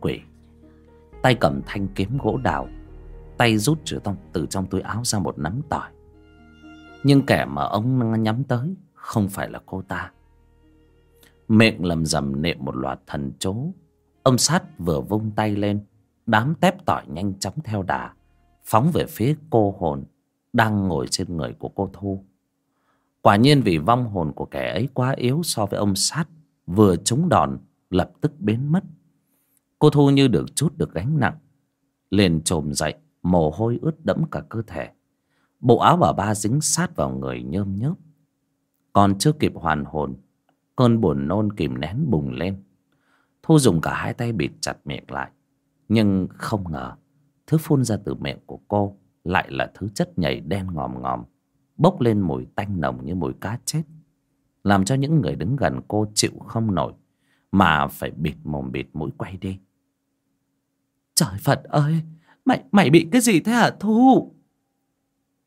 quỷ. Tay cầm thanh kiếm gỗ đào, tay rút từ trong túi áo ra một nắm tỏi. Nhưng kẻ mà ông nhắm tới không phải là cô ta. Miệng lầm rầm niệm một loạt thần chú. Ông sát vừa vung tay lên, đám tép tỏi nhanh chóng theo đà, phóng về phía cô hồn đang ngồi trên người của cô thu. Quả nhiên vì vong hồn của kẻ ấy quá yếu so với ông sát, vừa trúng đòn lập tức biến mất cô thu như được chút được gánh nặng. Liền trồm dậy, mồ hôi ướt đẫm cả cơ thể. Bộ áo bà ba dính sát vào người nhơm nhớp. Còn chưa kịp hoàn hồn, cơn buồn nôn kìm nén bùng lên. Thu dùng cả hai tay bịt chặt miệng lại. Nhưng không ngờ, thứ phun ra từ miệng của cô lại là thứ chất nhầy đen ngòm ngòm, bốc lên mùi tanh nồng như mùi cá chết, làm cho những người đứng gần cô chịu không nổi, mà phải bịt mồm bịt mũi quay đi trời phật ơi, mày mày bị cái gì thế hả, thu?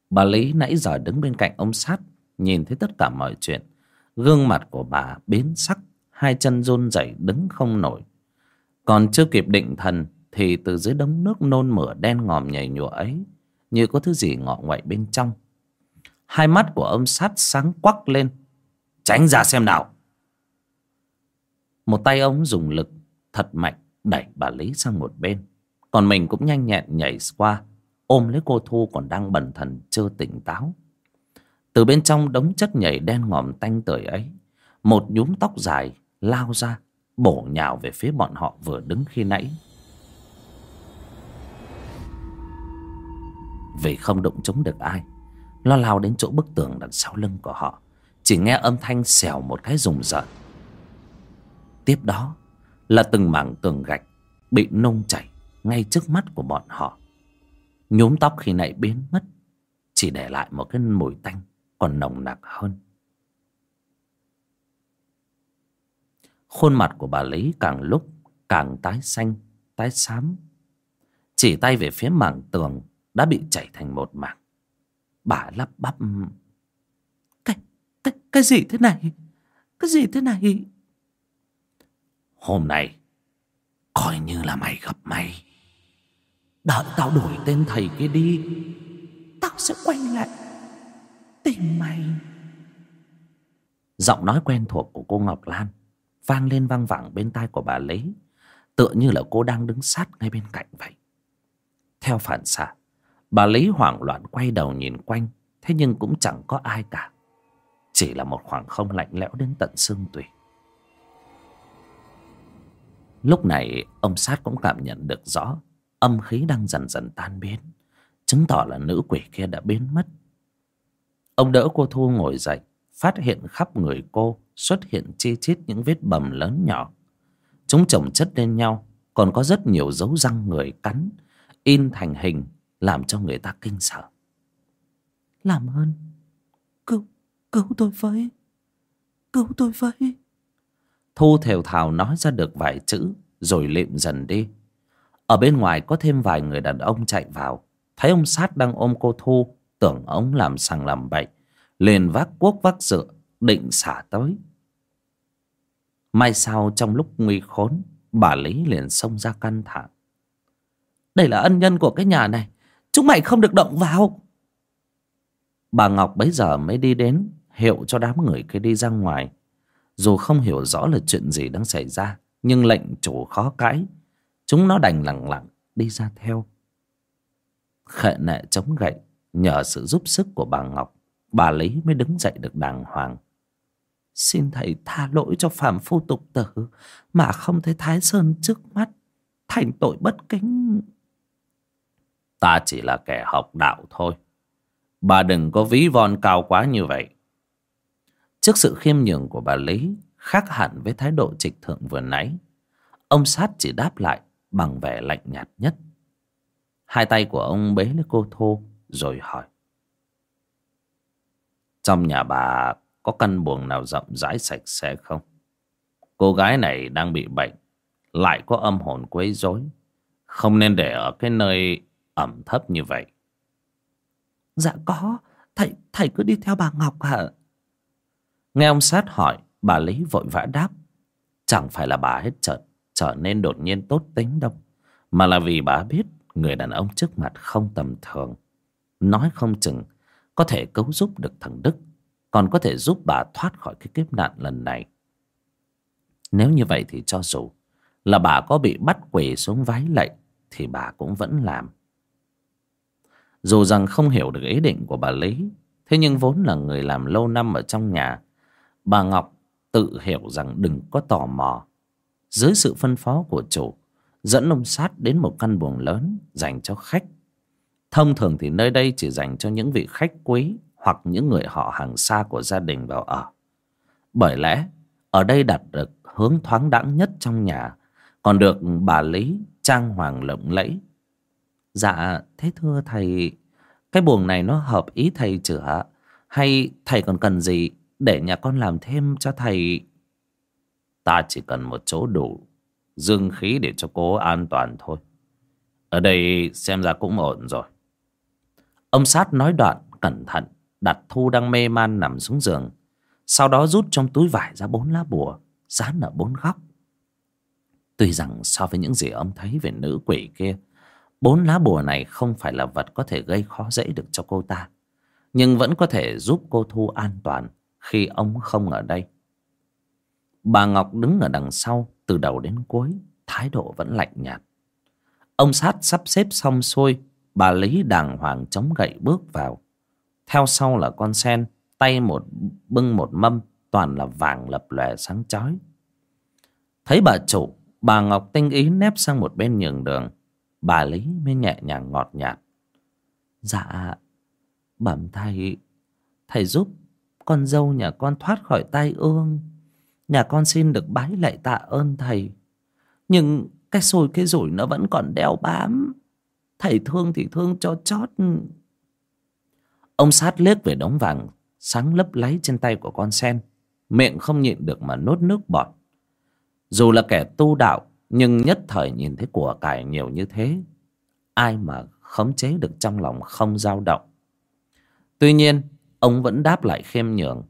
Bà lý nãy giờ đứng bên cạnh ông sát, nhìn thấy tất cả mọi chuyện. Gương mặt của bà biến sắc, hai chân run rẩy đứng không nổi. Còn chưa kịp định thần thì từ dưới đống nước nôn mửa đen ngòm nhảy nhụa ấy, như có thứ gì ngọ ngoại bên trong. Hai mắt của ông sát sáng quắc lên. Tránh ra xem nào. Một tay ông dùng lực thật mạnh đẩy bà lý sang một bên còn mình cũng nhanh nhẹn nhảy qua, ôm lấy cô thu còn đang bần thần chưa tỉnh táo. Từ bên trong đống chất nhảy đen ngòm tanh tưởi ấy, một nhúm tóc dài lao ra, bổ nhào về phía bọn họ vừa đứng khi nãy. Vì không đụng chống được ai, lo lao đến chỗ bức tường đằng sau lưng của họ, chỉ nghe âm thanh xèo một cái rùng rợn. Tiếp đó là từng mảng tường gạch bị nông chảy ngay trước mắt của bọn họ. Nhúm tóc khi nãy biến mất, chỉ để lại một cái mùi tanh, còn nồng nặc hơn. Khuôn mặt của bà lý càng lúc càng tái xanh, tái xám. Chỉ tay về phía mảng tường đã bị chảy thành một mảng. Bà lắp bắp, cái cái cái gì thế này? Cái gì thế này? Hôm nay coi như là mày gặp mày đợi tao đổi tên thầy kia đi. Tao sẽ quay lại tìm mày. Giọng nói quen thuộc của cô ngọc lan vang lên vang vẳng bên tai của bà lý tựa như là cô đang đứng sát ngay bên cạnh vậy. Theo phản xạ bà lý hoảng loạn quay đầu nhìn quanh thế nhưng cũng chẳng có ai cả. Chỉ là một khoảng không lạnh lẽo đến tận xương tủy. Lúc này ông sát cũng cảm nhận được rõ âm khí đang dần dần tan biến chứng tỏ là nữ quỷ kia đã biến mất. Ông đỡ cô thu ngồi dậy phát hiện khắp người cô xuất hiện chi chít những vết bầm lớn nhỏ. Chúng chồng chất lên nhau còn có rất nhiều dấu răng người cắn in thành hình làm cho người ta kinh sợ. Làm ơn cứu cứu tôi với cứu tôi với. Thu thều thào nói ra được vài chữ rồi lịm dần đi ở bên ngoài có thêm vài người đàn ông chạy vào. Thấy ông sát đang ôm cô thu, tưởng ông làm sằng làm bậy. Liền vác cuốc vác dựa, định xả tới. May sau trong lúc nguy khốn, bà lý liền xông ra căn thẳng đây là ân nhân của cái nhà này, chúng mày không được động vào. Bà ngọc bấy giờ mới đi đến, hiệu cho đám người kia đi ra ngoài. Dù không hiểu rõ là chuyện gì đang xảy ra, nhưng lệnh chủ khó cãi chúng nó đành lặng lặng đi ra theo. Khệ nệ chống gậy, nhờ sự giúp sức của bà ngọc, bà lý mới đứng dậy được đàng hoàng. Xin thầy tha lỗi cho phạm phu tục tử, mà không thấy thái sơn trước mắt thành tội bất kính. Ta chỉ là kẻ học đạo thôi. Bà đừng có ví von cao quá như vậy. Trước sự khiêm nhường của bà lý, khác hẳn với thái độ trịch thượng vừa nãy, ông sát chỉ đáp lại bằng vẻ lạnh nhạt nhất. Hai tay của ông bế lấy cô thô rồi hỏi. Trong nhà bà có căn buồng nào rộng rãi sạch sẽ không? Cô gái này đang bị bệnh lại có âm hồn quấy rối. Không nên để ở cái nơi ẩm thấp như vậy. Dạ có thầy thầy cứ đi theo bà ngọc hả nghe ông sát hỏi bà lý vội vã đáp. Chẳng phải là bà hết trợn trở nên đột nhiên tốt tính đâu. Mà là vì bà biết người đàn ông trước mặt không tầm thường. Nói không chừng, có thể cứu giúp được thằng đức, còn có thể giúp bà thoát khỏi cái kiếp nạn lần này. Nếu như vậy thì cho dù là bà có bị bắt quỳ xuống vái lạy, thì bà cũng vẫn làm. Dù rằng không hiểu được ý định của bà lý, thế nhưng vốn là người làm lâu năm ở trong nhà, bà ngọc tự hiểu rằng đừng có tò mò dưới sự phân phó của chủ, dẫn ông sát đến một căn buồng lớn dành cho khách. Thông thường thì nơi đây chỉ dành cho những vị khách quý hoặc những người họ hàng xa của gia đình vào ở. Bởi lẽ, ở đây đặt được hướng thoáng đãng nhất trong nhà, còn được bà lý trang hoàng lộng lẫy. Dạ thế thưa thầy, cái buồng này nó hợp ý thầy chửa hay thầy còn cần gì để nhà con làm thêm cho thầy? Ta chỉ cần một chỗ đủ dương khí để cho cô an toàn thôi. Ở đây xem ra cũng ổn rồi. Ông sát nói đoạn cẩn thận, đặt thu đang mê man nằm xuống giường, sau đó rút trong túi vải ra bốn lá bùa, dán ở bốn góc. Tuy rằng so với những gì ông thấy về nữ quỷ kia, bốn lá bùa này không phải là vật có thể gây khó dễ được cho cô ta, nhưng vẫn có thể giúp cô thu an toàn khi ông không ở đây bà ngọc đứng ở đằng sau, từ đầu đến cuối, thái độ vẫn lạnh nhạt. Ông sát sắp xếp xong xuôi, bà lý đàng hoàng chống gậy bước vào. Theo sau là con sen, tay một, bưng một mâm, toàn là vàng lập lòe sáng chói. Thấy bà chủ, bà ngọc tinh ý nép sang một bên nhường đường. Bà lý mới nhẹ nhàng ngọt nhạt. Dạ bẩm thầy thầy giúp con dâu nhà con thoát khỏi tay ương nhà con xin được bái lạy tạ ơn thầy. Nhưng cái xôi cái rủi nó vẫn còn đeo bám. Thầy thương thì thương cho chót. Ông sát liếc về đống vàng, sáng lấp láy trên tay của con sen. Miệng không nhịn được mà nốt nước bọt. Dù là kẻ tu đạo, nhưng nhất thời nhìn thấy của cải nhiều như thế, ai mà khống chế được trong lòng không dao động. Tuy nhiên, ông vẫn đáp lại khiêm nhường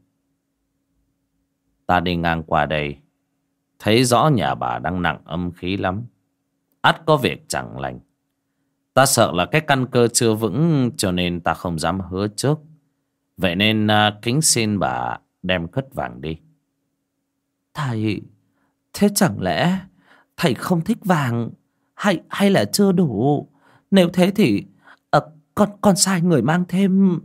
ta đi ngang qua đây. Thấy rõ nhà bà đang nặng âm khí lắm. Ắt có việc chẳng lành. Ta sợ là cái căn cơ chưa vững cho nên ta không dám hứa trước. Vậy nên uh, kính xin bà đem cất vàng đi. Thầy thế chẳng lẽ thầy không thích vàng? Hay hay là chưa đủ? Nếu thế thì à, con con sai người mang thêm.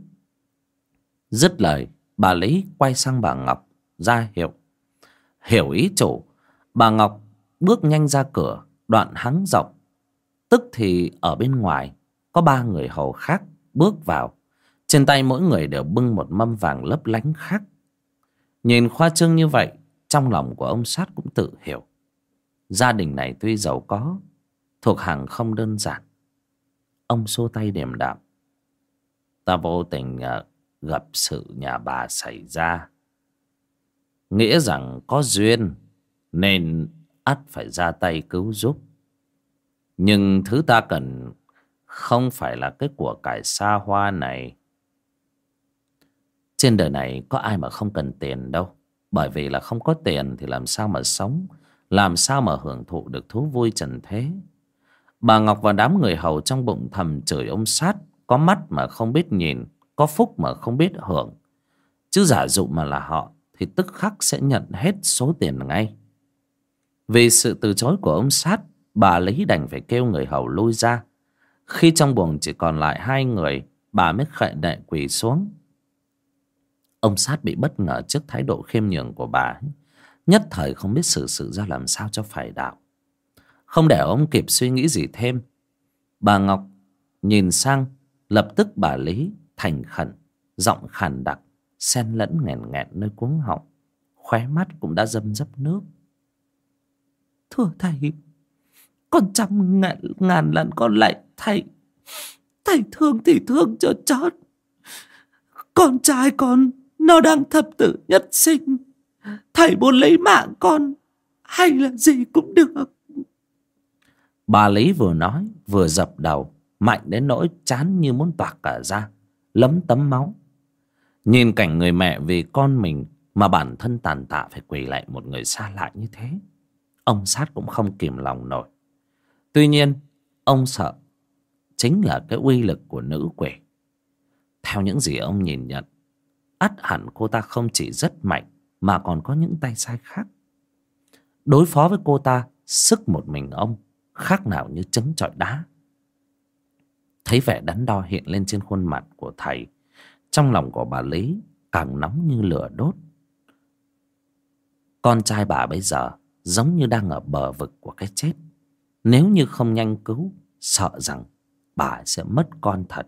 Dứt lời bà lý quay sang bà ngọc ra hiệu. Hiểu ý chủ, bà ngọc bước nhanh ra cửa, đoạn hắng giọng. Tức thì ở bên ngoài, có ba người hầu khác bước vào. Trên tay mỗi người đều bưng một mâm vàng lấp lánh khác. Nhìn khoa trương như vậy, trong lòng của ông sát cũng tự hiểu. Gia đình này tuy giàu có, thuộc hàng không đơn giản. Ông xô tay điềm đạm. Ta vô tình ờ, gặp sự nhà bà xảy ra nghĩa rằng có duyên, nên ắt phải ra tay cứu giúp. Nhưng thứ ta cần không phải là cái của cải xa hoa này. Trên đời này có ai mà không cần tiền đâu. Bởi vì là không có tiền thì làm sao mà sống, làm sao mà hưởng thụ được thú vui trần thế? Bà ngọc và đám người hầu trong bụng thầm chửi ông sát, có mắt mà không biết nhìn, có phúc mà không biết hưởng. Chứ giả dụ mà là họ thì tức khắc sẽ nhận hết số tiền ngay. Vì sự từ chối của ông sát, bà lý đành phải kêu người hầu lui ra. Khi trong buồng chỉ còn lại hai người, bà mới khệ đệ quỳ xuống. Ông sát bị bất ngờ trước thái độ khiêm nhường của bà ấy. nhất thời không biết xử sự ra làm sao cho phải đạo. Không để ông kịp suy nghĩ gì thêm, bà ngọc nhìn sang, lập tức bà lý thành khẩn, giọng khàn đặc xen lẫn nghẹn nghẹn nơi cuống họng khóe mắt cũng đã dâm dấp nước. Thưa thầy con trăm ngàn, ngàn lần con lại thầy. Thầy thương thì thương cho chót. Con trai con nó đang thập tử nhất sinh. Thầy muốn lấy mạng con hay là gì cũng được. Bà lý vừa nói vừa dập đầu mạnh đến nỗi chán như muốn toạc cả ra lấm tấm máu nhìn cảnh người mẹ vì con mình mà bản thân tàn tạ phải quỳ lại một người xa lạ như thế, ông sát cũng không kìm lòng nổi. Tuy nhiên, ông sợ chính là cái uy lực của nữ quỷ. Theo những gì ông nhìn nhận, ắt hẳn cô ta không chỉ rất mạnh mà còn có những tay sai khác. Đối phó với cô ta, sức một mình ông khác nào như trứng trọi đá. Thấy vẻ đắn đo hiện lên trên khuôn mặt của thầy trong lòng của bà lý càng nóng như lửa đốt. Con trai bà bây giờ giống như đang ở bờ vực của cái chết. Nếu như không nhanh cứu sợ rằng bà sẽ mất con thật.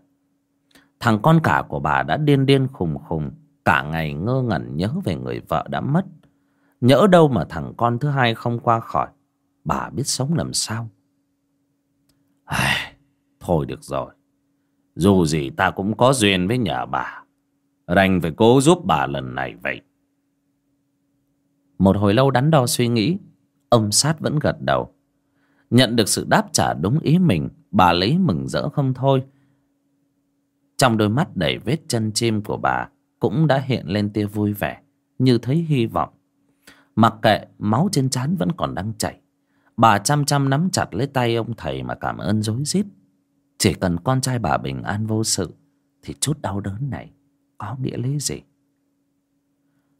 Thằng con cả của bà đã điên điên khùng khùng cả ngày ngơ ngẩn nhớ về người vợ đã mất. Nhỡ đâu mà thằng con thứ hai không qua khỏi bà biết sống làm sao. Ai, thôi được rồi dù gì ta cũng có duyên với nhà bà. Đành phải cố giúp bà lần này vậy. Một hồi lâu đắn đo suy nghĩ, ông sát vẫn gật đầu. Nhận được sự đáp trả đúng ý mình, bà lấy mừng rỡ không thôi. Trong đôi mắt đầy vết chân chim của bà cũng đã hiện lên tia vui vẻ, như thấy hy vọng. Mặc kệ, máu trên trán vẫn còn đang chảy. Bà chăm chăm nắm chặt lấy tay ông thầy mà cảm ơn dối rít chỉ cần con trai bà bình an vô sự, thì chút đau đớn này có nghĩa lý gì?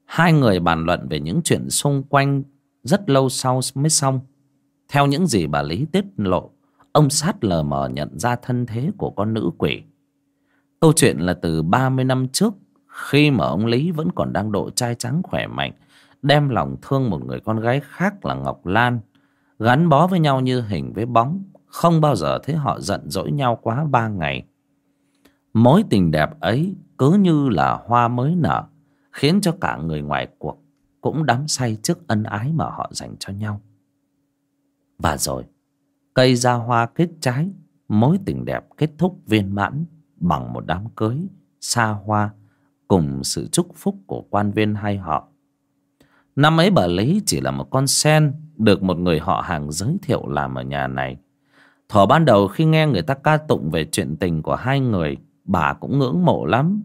Hai người bàn luận về những chuyện xung quanh rất lâu sau mới xong. Theo những gì bà lý tiết lộ, ông sát lờ mờ nhận ra thân thế của con nữ quỷ. Câu chuyện là từ ba mươi năm trước, khi mà ông lý vẫn còn đang độ trai trắng khỏe mạnh, đem lòng thương một người con gái khác là ngọc lan, gắn bó với nhau như hình với bóng không bao giờ thấy họ giận dỗi nhau quá ba ngày. Mối tình đẹp ấy cứ như là hoa mới nở, khiến cho cả người ngoài cuộc cũng đắm say trước ân ái mà họ dành cho nhau. Và rồi, cây ra hoa kết trái, mối tình đẹp kết thúc viên mãn bằng một đám cưới, xa hoa cùng sự chúc phúc của quan viên hai họ. Năm ấy bà lý chỉ là một con sen được một người họ hàng giới thiệu làm ở nhà này thở ban đầu khi nghe người ta ca tụng về chuyện tình của hai người, bà cũng ngưỡng mộ lắm.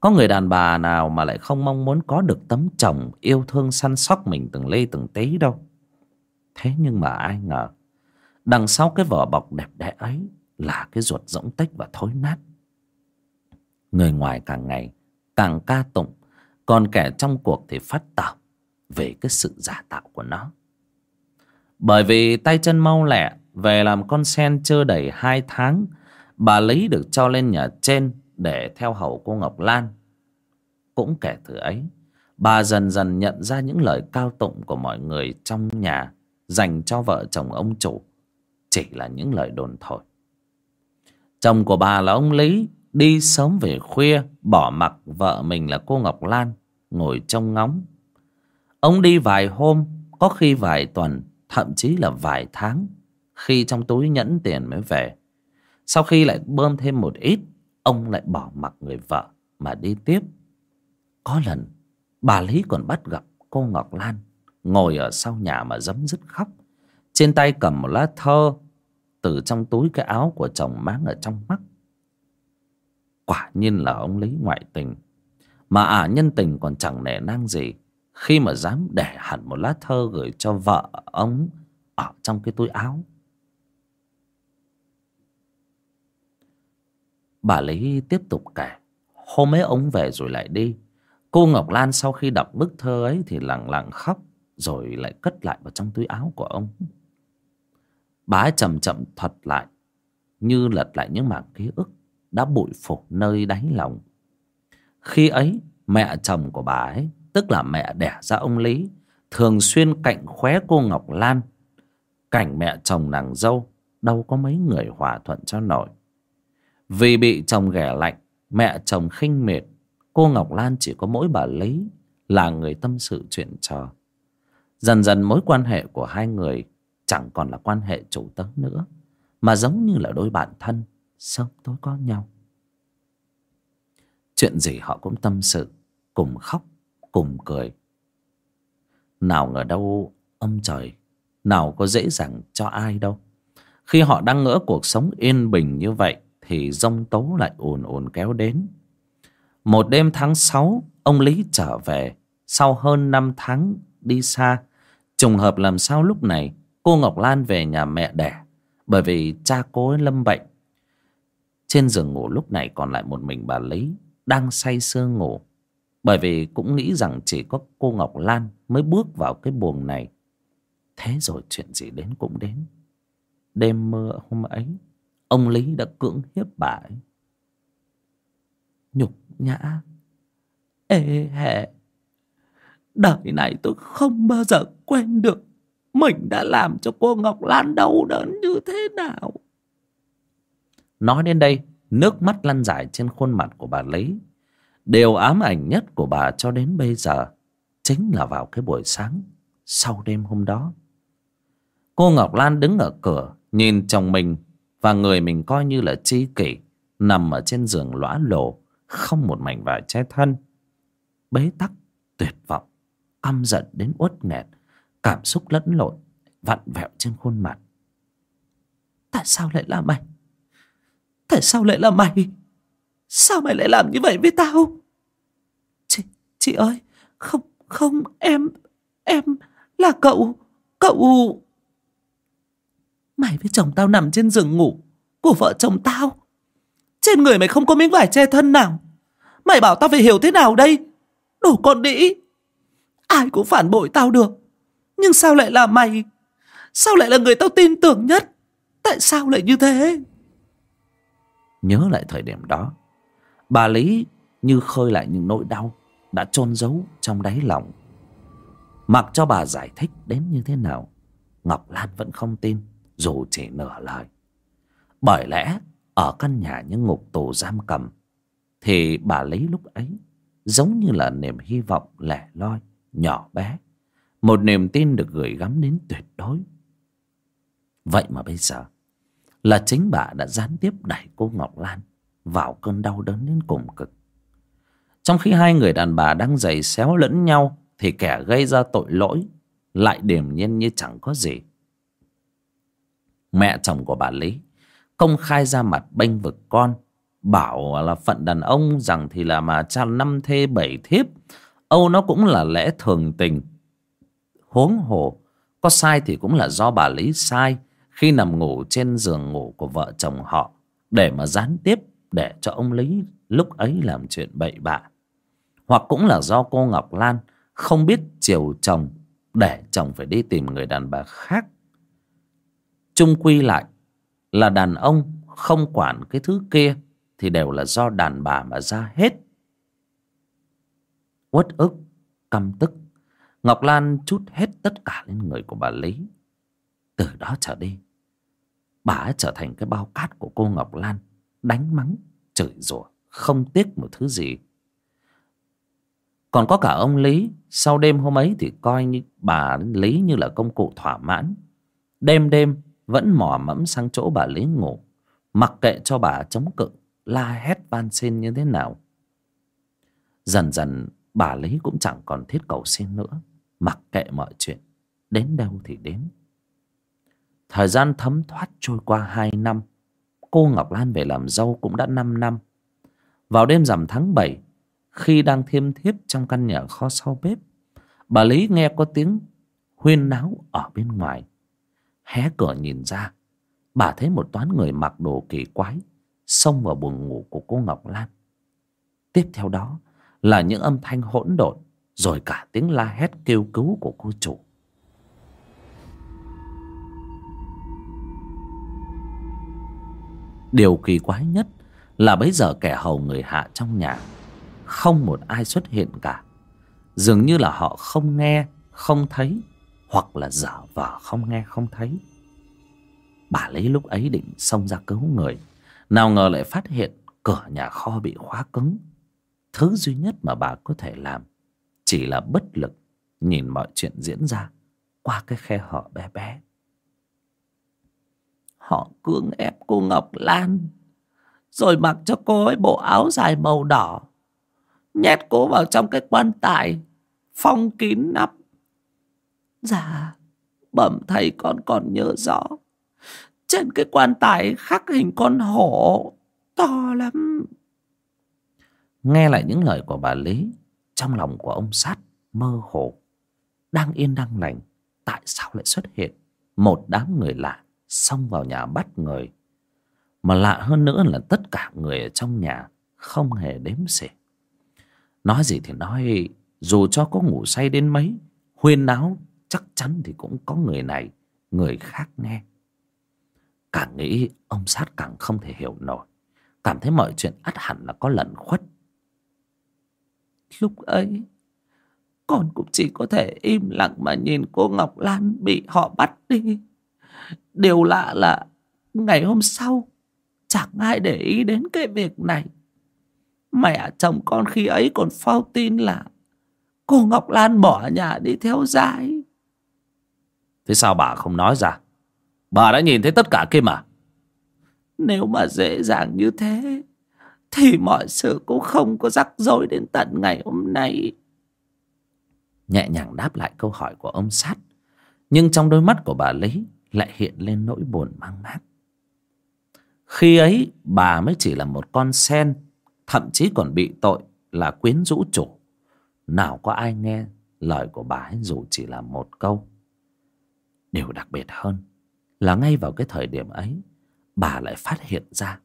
Có người đàn bà nào mà lại không mong muốn có được tấm chồng yêu thương săn sóc mình từng lê từng tí đâu. Thế nhưng mà ai ngờ, đằng sau cái vỏ bọc đẹp đẽ ấy là cái ruột rỗng tách và thối nát. Người ngoài càng ngày càng ca tụng, còn kẻ trong cuộc thì phát tảo về cái sự giả tạo của nó. Bởi vì tay chân mau lẹ về làm con sen chưa đầy hai tháng, bà lấy được cho lên nhà trên để theo hầu cô ngọc lan. Cũng kể từ ấy, bà dần dần nhận ra những lời cao tụng của mọi người trong nhà dành cho vợ chồng ông chủ, chỉ là những lời đồn thổi. Chồng của bà là ông lý, đi sớm về khuya, bỏ mặc vợ mình là cô ngọc lan, ngồi trông ngóng. Ông đi vài hôm, có khi vài tuần, thậm chí là vài tháng khi trong túi nhẫn tiền mới về. Sau khi lại bơm thêm một ít ông lại bỏ mặc người vợ mà đi tiếp. Có lần bà lý còn bắt gặp cô ngọc lan ngồi ở sau nhà mà dấm dứt khóc. Trên tay cầm một lá thơ từ trong túi cái áo của chồng mang ở trong mắt. Quả nhiên là ông lý ngoại tình. Mà ả à, nhân tình còn chẳng nể nang gì khi mà dám để hẳn một lá thơ gửi cho vợ ông ở trong cái túi áo. Bà lý tiếp tục kể. Hôm ấy ông về rồi lại đi. Cô ngọc lan sau khi đọc bức thơ ấy thì lặng lặng khóc, rồi lại cất lại vào trong túi áo của ông. Bà ấy chậm chậm thuật lại, như lật lại những mảng ký ức đã bụi phủ nơi đáy lòng. Khi ấy, mẹ chồng của bà ấy, tức là mẹ đẻ ra ông lý, thường xuyên cạnh khóe cô ngọc lan. Cảnh mẹ chồng nàng dâu, đâu có mấy người hòa thuận cho nổi vì bị chồng ghẻ lạnh, mẹ chồng khinh mệt cô ngọc lan chỉ có mỗi bà lý là người tâm sự chuyện trò. Dần dần mối quan hệ của hai người chẳng còn là quan hệ chủ tớ nữa, mà giống như là đôi bạn thân sớm tối có nhau. Chuyện gì họ cũng tâm sự, cùng khóc, cùng cười. Nào ngờ đâu âm trời, nào có dễ dàng cho ai đâu. Khi họ đang ngỡ cuộc sống yên bình như vậy thì rông tố lại ồn ồn kéo đến một đêm tháng sáu ông lý trở về sau hơn năm tháng đi xa Trùng hợp làm sao lúc này cô Ngọc Lan về nhà mẹ đẻ bởi vì cha cô ấy lâm bệnh. Trên giường ngủ lúc này còn lại một mình bà Lý đang say sưa ngủ. Bởi vì cũng nghĩ rằng chỉ có cô Ngọc Lan mới bước vào cái buồng này. Thế rồi chuyện gì đến cũng đến. Đêm mưa hôm ấy, ông Lý đã cưỡng hiếp bà ấy. Nhục nhã, ê hẹ. Đời này tôi không bao giờ quên được mình đã làm cho cô Ngọc Lan đau đớn như thế nào. Nói đến đây, nước mắt lăn dài trên khuôn mặt của bà Lý. Điều ám ảnh nhất của bà cho đến bây giờ chính là vào cái buổi sáng sau đêm hôm đó. Cô Ngọc Lan đứng ở cửa nhìn chồng mình và người mình coi như là chi kỷ nằm ở trên giường lõa lồ không một mảnh vải che thân. Bế tắc, tuyệt vọng, căm giận đến uất nghẹt cảm xúc lẫn lộn vặn vẹo trên khuôn mặt. Tại sao lại là mày? Tại sao lại là mày? Sao mày lại làm như vậy với tao? Chị chị ơi không không em em là cậu cậu mày với chồng tao nằm trên giường ngủ. Của vợ chồng tao. Trên người mày không có miếng vải che thân nào. Mày bảo tao phải hiểu thế nào đây? Đồ con đĩ. Ai cũng phản bội tao được. Nhưng sao lại là mày? Sao lại là người tao tin tưởng nhất? Tại sao lại như thế? Nhớ lại thời điểm đó. Bà Lý như khơi lại những nỗi đau Đã chôn giấu trong đáy lòng. Mặc cho bà giải thích đến như thế nào, Ngọc Lan vẫn không tin. Dù chỉ nửa lời. Bởi lẽ, ở căn nhà những ngục tù giam cầm, Thì bà lấy lúc ấy Giống như là niềm hy vọng lẻ loi, Nhỏ bé, một niềm tin được gửi gắm đến tuyệt đối. Vậy mà bây giờ Là chính bà đã gián tiếp đẩy cô Ngọc Lan Vào cơn đau đớn đến cùng cực. Trong khi hai người đàn bà đang giày xéo lẫn nhau Thì kẻ gây ra tội lỗi Lại điềm nhiên như chẳng có gì. Mẹ chồng của bà Lý, Công khai ra mặt bênh vực con, Bảo là phận đàn ông rằng thì là mà cha năm thê bảy thiếp, Âu nó cũng là lẽ thường tình. Huống hồ, có sai thì cũng là do bà lý sai, khi nằm ngủ trên giường ngủ của vợ chồng họ, để mà gián tiếp, để cho ông lý lúc ấy làm chuyện bậy bạ. Hoặc cũng là do cô ngọc lan không biết chiều chồng, để chồng phải đi tìm người đàn bà khác chung quy lại là đàn ông không quản cái thứ kia thì đều là do đàn bà mà ra hết uất ức căm tức Ngọc Lan chút hết tất cả lên người của bà Lý. Từ đó trở đi, bà ấy trở thành cái bao cát của cô Ngọc Lan, đánh mắng, chửi rủa, không tiếc một thứ gì. Còn có cả ông Lý, sau đêm hôm ấy thì coi như bà Lý như là công cụ thỏa mãn. Đêm đêm vẫn mò mẫm sang chỗ bà Lý ngủ, mặc kệ cho bà chống cự, la hét van xin như thế nào. Dần dần bà Lý cũng chẳng còn thiết cầu xin nữa. Mặc kệ mọi chuyện đến đâu thì đến. Thời gian thấm thoát trôi qua hai năm cô ngọc lan về làm dâu cũng đã năm năm. Vào đêm rằm tháng bảy khi đang thiêm thiếp trong căn nhà kho sau bếp bà lý nghe có tiếng huyên náo ở bên ngoài hé cửa nhìn ra. Bà thấy một toán người mặc đồ kỳ quái, xông vào buồng ngủ của cô ngọc lan. Tiếp theo đó là những âm thanh hỗn độn, rồi cả tiếng la hét kêu cứu của cô chủ. Điều kỳ quái nhất là bấy giờ kẻ hầu người hạ trong nhà, không một ai xuất hiện cả. Dường như là họ không nghe, không thấy hoặc là dở vờ không nghe không thấy. Bà lấy lúc ấy định xông ra cứu người, nào ngờ lại phát hiện cửa nhà kho bị khóa cứng. Thứ duy nhất mà bà có thể làm chỉ là bất lực nhìn mọi chuyện diễn ra qua cái khe hở bé bé. Họ cưỡng ép cô ngọc lan, rồi mặc cho cô ấy bộ áo dài màu đỏ, nhét cô vào trong cái quan tài, phong kín nắp dạ. Bẩm thầy con còn nhớ rõ. Trên cái quan tài khắc hình con hổ to lắm. Nghe lại những lời của bà lý trong lòng của ông sát mơ hồ. Đang yên đang lành tại sao lại xuất hiện? Một đám người lạ xông vào nhà bắt người. Mà lạ hơn nữa là tất cả người ở trong nhà không hề đếm xỉa. Nói gì thì nói dù cho có ngủ say đến mấy huyên náo chắc chắn thì cũng có người này, người khác nghe. Càng nghĩ, ông sát càng không thể hiểu nổi. Cảm thấy mọi chuyện ắt hẳn là có lẩn khuất. Lúc ấy, con cũng chỉ có thể im lặng mà nhìn cô ngọc lan bị họ bắt đi. Điều lạ là ngày hôm sau, chẳng ai để ý đến cái việc này. Mẹ chồng con khi ấy còn phao tin là cô ngọc lan bỏ nhà đi theo dãi thế sao bà không nói ra? Bà đã nhìn thấy tất cả kia mà. Nếu mà dễ dàng như thế thì mọi sự cũng không có rắc rối đến tận ngày hôm nay. Nhẹ nhàng đáp lại câu hỏi của ông sát nhưng trong đôi mắt của bà lý lại hiện lên nỗi buồn mang mát. Khi ấy bà mới chỉ là một con sen thậm chí còn bị tội là quyến rũ chủ. Nào có ai nghe lời của bà ấy dù chỉ là một câu điều đặc biệt hơn là ngay vào cái thời điểm ấy, bà lại phát hiện ra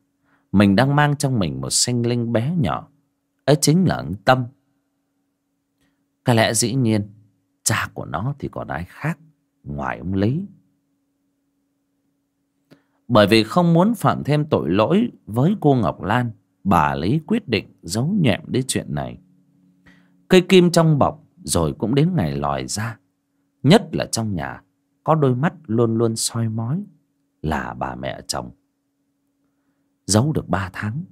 mình đang mang trong mình một sinh linh bé nhỏ. Ấy chính là ông tâm. Có lẽ dĩ nhiên, cha của nó thì còn ai khác ngoài ông lý. Bởi vì không muốn phạm thêm tội lỗi với cô ngọc lan, bà lý quyết định giấu nhẹm đi chuyện này. Cây kim trong bọc rồi cũng đến ngày lòi ra, nhất là trong nhà có đôi mắt luôn luôn soi mói là bà mẹ chồng. Giấu được ba tháng,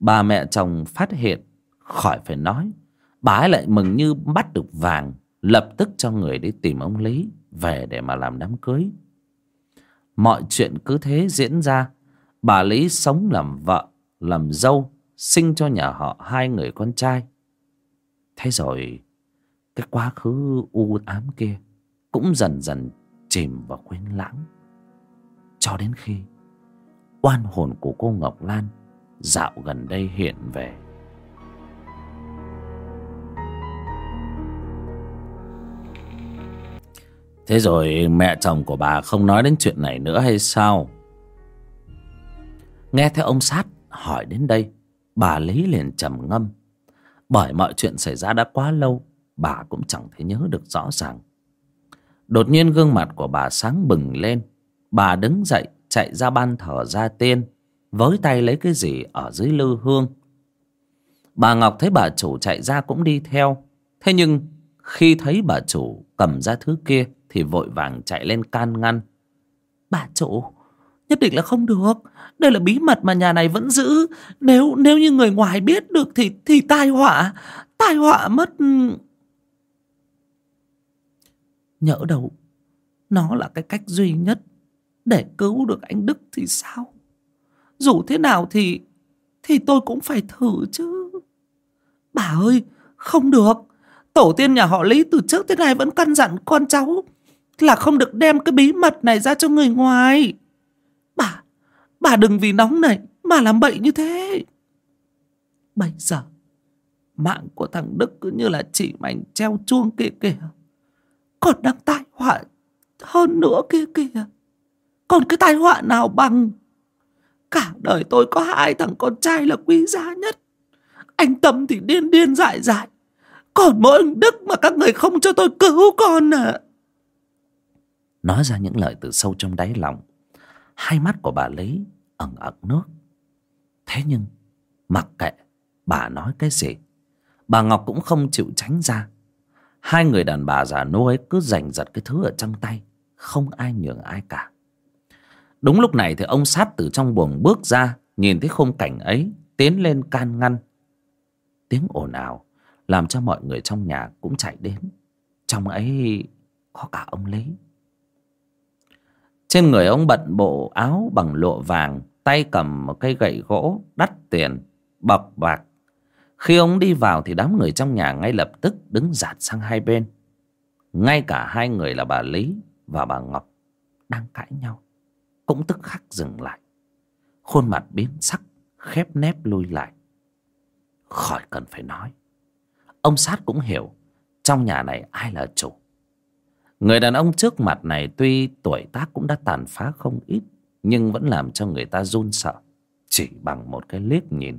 bà mẹ chồng phát hiện khỏi phải nói, bà ấy lại mừng như bắt được vàng, lập tức cho người đi tìm ông lý về để mà làm đám cưới. Mọi chuyện cứ thế diễn ra, bà lý sống làm vợ, làm dâu, sinh cho nhà họ hai người con trai. Thế rồi, cái quá khứ u ám kia cũng dần dần chìm và quên lãng. Cho đến khi oan hồn của cô ngọc lan dạo gần đây hiện về. Thế rồi mẹ chồng của bà không nói đến chuyện này nữa hay sao? Nghe theo ông sát hỏi đến đây, bà lý liền trầm ngâm. Bởi mọi chuyện xảy ra đã quá lâu, bà cũng chẳng thể nhớ được rõ ràng đột nhiên gương mặt của bà sáng bừng lên. Bà đứng dậy, chạy ra ban thờ gia tiên, với tay lấy cái gì ở dưới lư hương. Bà ngọc thấy bà chủ chạy ra cũng đi theo. Thế nhưng khi thấy bà chủ cầm ra thứ kia thì vội vàng chạy lên can ngăn. Bà chủ, nhất định là không được. Đây là bí mật mà nhà này vẫn giữ. Nếu nếu như người ngoài biết được thì thì tai họa tai họa mất nhỡ đâu. Nó là cái cách duy nhất để cứu được anh đức thì sao? Dù thế nào thì thì tôi cũng phải thử chứ. Bà ơi, không được. Tổ tiên nhà họ lý từ trước tới nay vẫn căn dặn con cháu là không được đem cái bí mật này ra cho người ngoài. Bà bà đừng vì nóng này mà làm bậy như thế. Bây giờ, mạng của thằng đức cứ như là chỉ mảnh treo chuông kia kìa còn đang tai họa hơn nữa kia kìa. Còn cái tai họa nào bằng? Cả đời tôi có hai thằng con trai là quý giá nhất. Anh tâm thì điên điên dại dại. Còn mỗi anh đức mà các người không cho tôi cứu con à? Nói ra những lời từ sâu trong đáy lòng. Hai mắt của bà lý ẩn ẩn nước. Thế nhưng, mặc kệ bà nói cái gì, bà ngọc cũng không chịu tránh ra hai người đàn bà già nuôi ấy cứ giành giật cái thứ ở trong tay, không ai nhường ai cả. Đúng lúc này thì ông sát từ trong buồng bước ra, nhìn thấy khung cảnh ấy, tiến lên can ngăn. Tiếng ồn ào làm cho mọi người trong nhà cũng chạy đến. Trong ấy có cả ông lý. Trên người ông bận bộ áo bằng lụa vàng, tay cầm một cây gậy gỗ, đắt tiền, bọc bạc khi ông đi vào thì đám người trong nhà ngay lập tức đứng dạt sang hai bên. Ngay cả hai người là bà lý và bà ngọc đang cãi nhau, cũng tức khắc dừng lại. Khuôn mặt biến sắc, khép nép lui lại. Khỏi cần phải nói, ông sát cũng hiểu trong nhà này ai là chủ. Người đàn ông trước mặt này tuy tuổi tác cũng đã tàn phá không ít, Nhưng vẫn làm cho người ta run sợ, Chỉ bằng một cái liếc nhìn.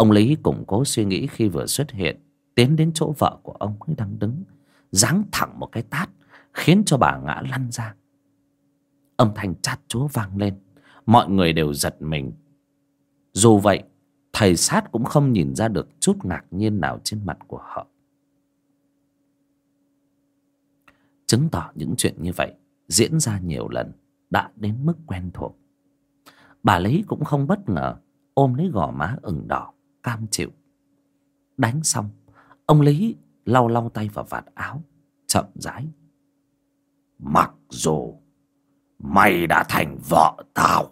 Ông Lý cũng cố suy nghĩ khi vừa xuất hiện, Tiến đến chỗ vợ của ông ấy đang đứng, Giáng thẳng một cái tát, Khiến cho bà ngã lăn ra. Âm thanh chát chúa vang lên, Mọi người đều giật mình. Dù vậy, Thầy sát cũng không nhìn ra được chút ngạc nhiên nào trên mặt của họ. Chứng tỏ những chuyện như vậy Diễn ra nhiều lần, Đã đến mức quen thuộc. Bà Lý cũng không bất ngờ Ôm lấy gò má ửng đỏ. Cam chịu. Đánh xong, Ông Lý lau lau tay vào vạt áo, Chậm rãi. Mặc dù Mày đã thành vợ tao,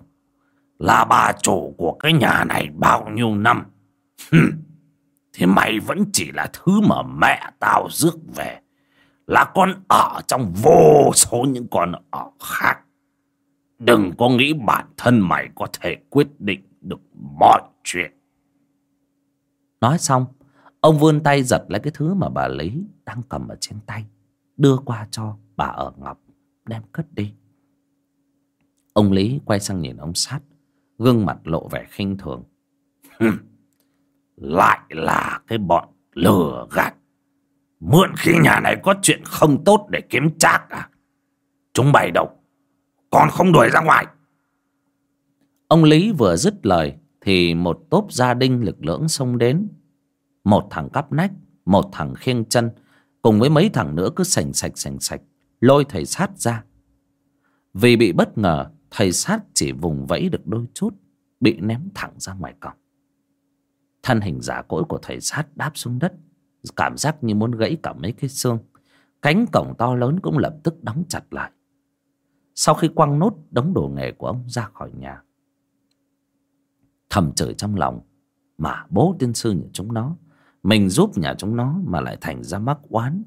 Là bà chủ của cái nhà này bao nhiêu năm Thì mày vẫn chỉ là thứ mà mẹ tao rước về, Là con ở trong vô số những con ở khác. Đừng có nghĩ bản thân mày có thể quyết định được mọi chuyện. Nói xong, Ông vươn tay giật lấy cái thứ mà bà Lý đang cầm ở trên tay, Đưa qua cho bà ở Ngọc, Đem cất đi. Ông Lý quay sang nhìn ông sát, Gương mặt lộ vẻ khinh thường. Lại là cái bọn lừa gạt. Mượn khi nhà này có chuyện không tốt để kiếm trác à? Chúng bày độc Còn không đuổi ra ngoài. Ông Lý vừa dứt lời thì một tốp gia đình lực lưỡng xông đến. Một thằng cắp nách, Một thằng khiêng chân, Cùng với mấy thằng nữa cứ sành sạch sành sạch, Lôi thầy sát ra. Vì bị bất ngờ, Thầy sát chỉ vùng vẫy được đôi chút, Bị ném thẳng ra ngoài cổng. Thân hình giả cỗi của thầy sát đáp xuống đất, Cảm giác như muốn gãy cả mấy cái xương. Cánh cổng to lớn cũng lập tức đóng chặt lại. Sau khi quăng nốt đống đồ nghề của ông ra khỏi nhà Thầm chửi trong lòng. Mà bố tiên sư nhà chúng nó, Mình giúp nhà chúng nó mà lại thành ra mắc oán.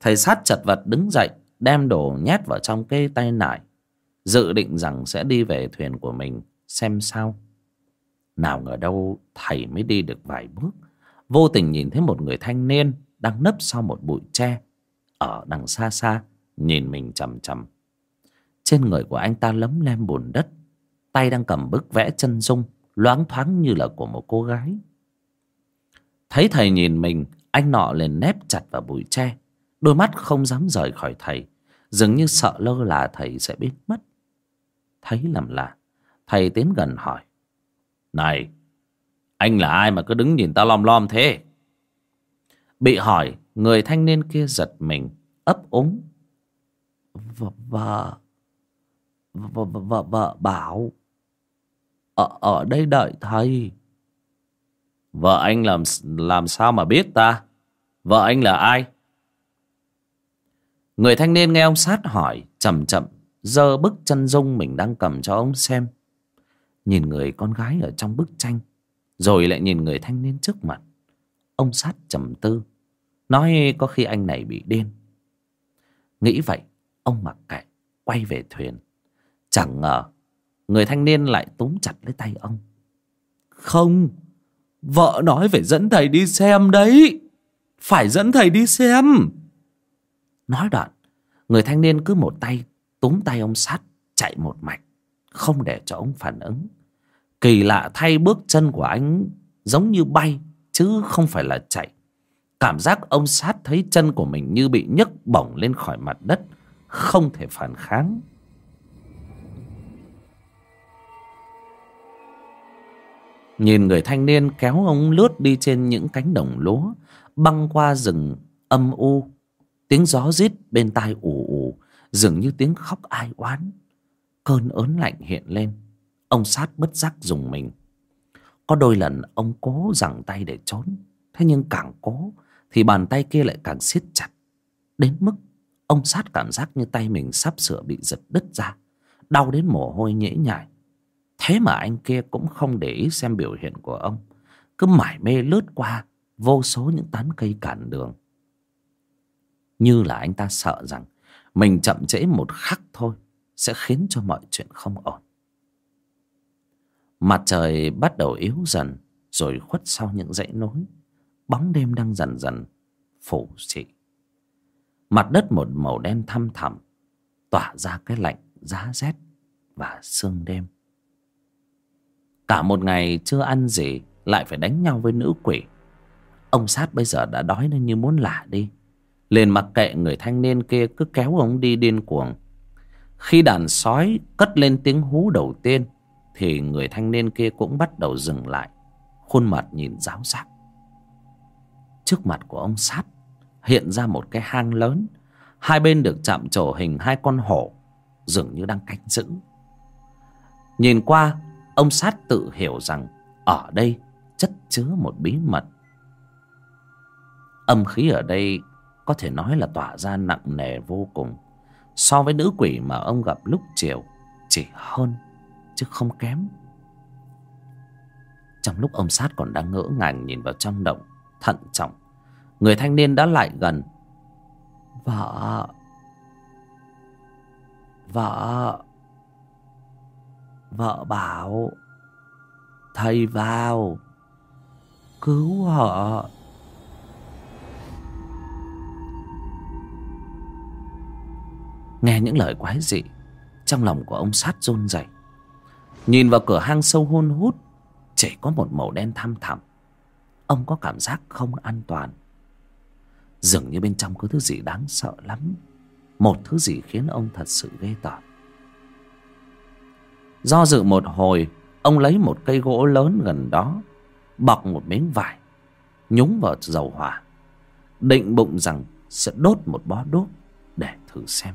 Thầy sát chật vật đứng dậy, Đem đồ nhét vào trong cái tay nải, Dự định rằng sẽ đi về thuyền của mình Xem sao. Nào ngờ đâu thầy mới đi được vài bước, Vô tình nhìn thấy một người thanh niên Đang nấp sau một bụi tre Ở đằng xa xa, Nhìn mình chằm chằm. Trên người của anh ta lấm lem bùn đất, Tay đang cầm bức vẽ chân dung. Loáng thoáng như là của một cô gái. Thấy thầy nhìn mình, Anh nọ liền nép chặt vào bụi tre. Đôi mắt không dám rời khỏi thầy, Dường như sợ lơ là thầy sẽ biến mất. Thấy làm lạ Thầy tiến gần hỏi. Này, Anh là ai mà cứ đứng nhìn ta lom lom thế? Bị hỏi, Người thanh niên kia giật mình, ấp úng. Vợ Vợ Vợ Vợ Vợ bảo ở, ở đây đợi thầy. Vợ anh làm làm sao mà biết ta? Vợ anh là ai? Người thanh niên nghe ông sát hỏi chậm chậm giơ bức chân dung mình đang cầm cho ông xem. Nhìn người con gái ở trong bức tranh rồi lại nhìn người thanh niên trước mặt. Ông sát trầm tư nói có khi anh này bị điên. Nghĩ vậy ông mặc kệ quay về thuyền. Chẳng ngờ người thanh niên lại túm chặt lấy tay ông. Không, vợ nói phải dẫn thầy đi xem đấy. Phải dẫn thầy đi xem. Nói đoạn, người thanh niên cứ một tay túm tay ông sát, chạy một mạch, không để cho ông phản ứng. Kỳ lạ thay bước chân của anh giống như bay, chứ không phải là chạy. Cảm giác ông sát thấy chân của mình như bị nhấc bổng lên khỏi mặt đất, không thể phản kháng. Nhìn người thanh niên kéo ông lướt đi trên những cánh đồng lúa, băng qua rừng âm u. Tiếng gió rít bên tai ù ù, dường như tiếng khóc ai oán. Cơn ớn lạnh hiện lên, ông sát bất giác dùng mình. Có đôi lần ông cố giằng tay để trốn, thế nhưng càng cố thì bàn tay kia lại càng siết chặt. Đến mức ông sát cảm giác như tay mình sắp sửa bị giật đứt ra, đau đến mồ hôi nhễ nhại thế mà anh kia cũng không để ý xem biểu hiện của ông. Cứ mải mê lướt qua vô số những tán cây cản đường. Như là anh ta sợ rằng mình chậm trễ một khắc thôi sẽ khiến cho mọi chuyện không ổn. Mặt trời bắt đầu yếu dần, rồi khuất sau những dãy núi. Bóng đêm đang dần dần phủ trị mặt đất một màu đen thăm thẳm, tỏa ra cái lạnh giá rét và sương đêm cả một ngày chưa ăn gì, lại phải đánh nhau với nữ quỷ. Ông sát bây giờ đã đói nên như muốn lả đi. Liền mặc kệ người thanh niên kia cứ kéo ông đi điên cuồng. Khi đàn sói cất lên tiếng hú đầu tiên, thì người thanh niên kia cũng bắt đầu dừng lại, khuôn mặt nhìn giáo giác. Trước mặt của ông sát hiện ra một cái hang lớn, hai bên được chạm trổ hình hai con hổ, dường như đang canh giữ. Nhìn qua ông sát tự hiểu rằng ở đây chất chứa một bí mật. Âm khí ở đây có thể nói là tỏa ra nặng nề vô cùng. So với nữ quỷ mà ông gặp lúc chiều, chỉ hơn, chứ không kém. Trong lúc ông sát còn đang ngỡ ngàng nhìn vào trong động, thận trọng, người thanh niên đã lại gần. Vợ! Vợ! Vợ bảo, thầy vào, cứu họ. Nghe những lời quái dị, trong lòng của ông sát run rẩy. Nhìn vào cửa hang sâu hôn hút, chỉ có một màu đen thăm thẳm. Ông có cảm giác không an toàn. Dường như bên trong có thứ gì đáng sợ lắm, một thứ gì khiến ông thật sự ghê tởm do dự một hồi, ông lấy một cây gỗ lớn gần đó, bọc một miếng vải, nhúng vào dầu hỏa, định bụng rằng sẽ đốt một bó đốt để thử xem.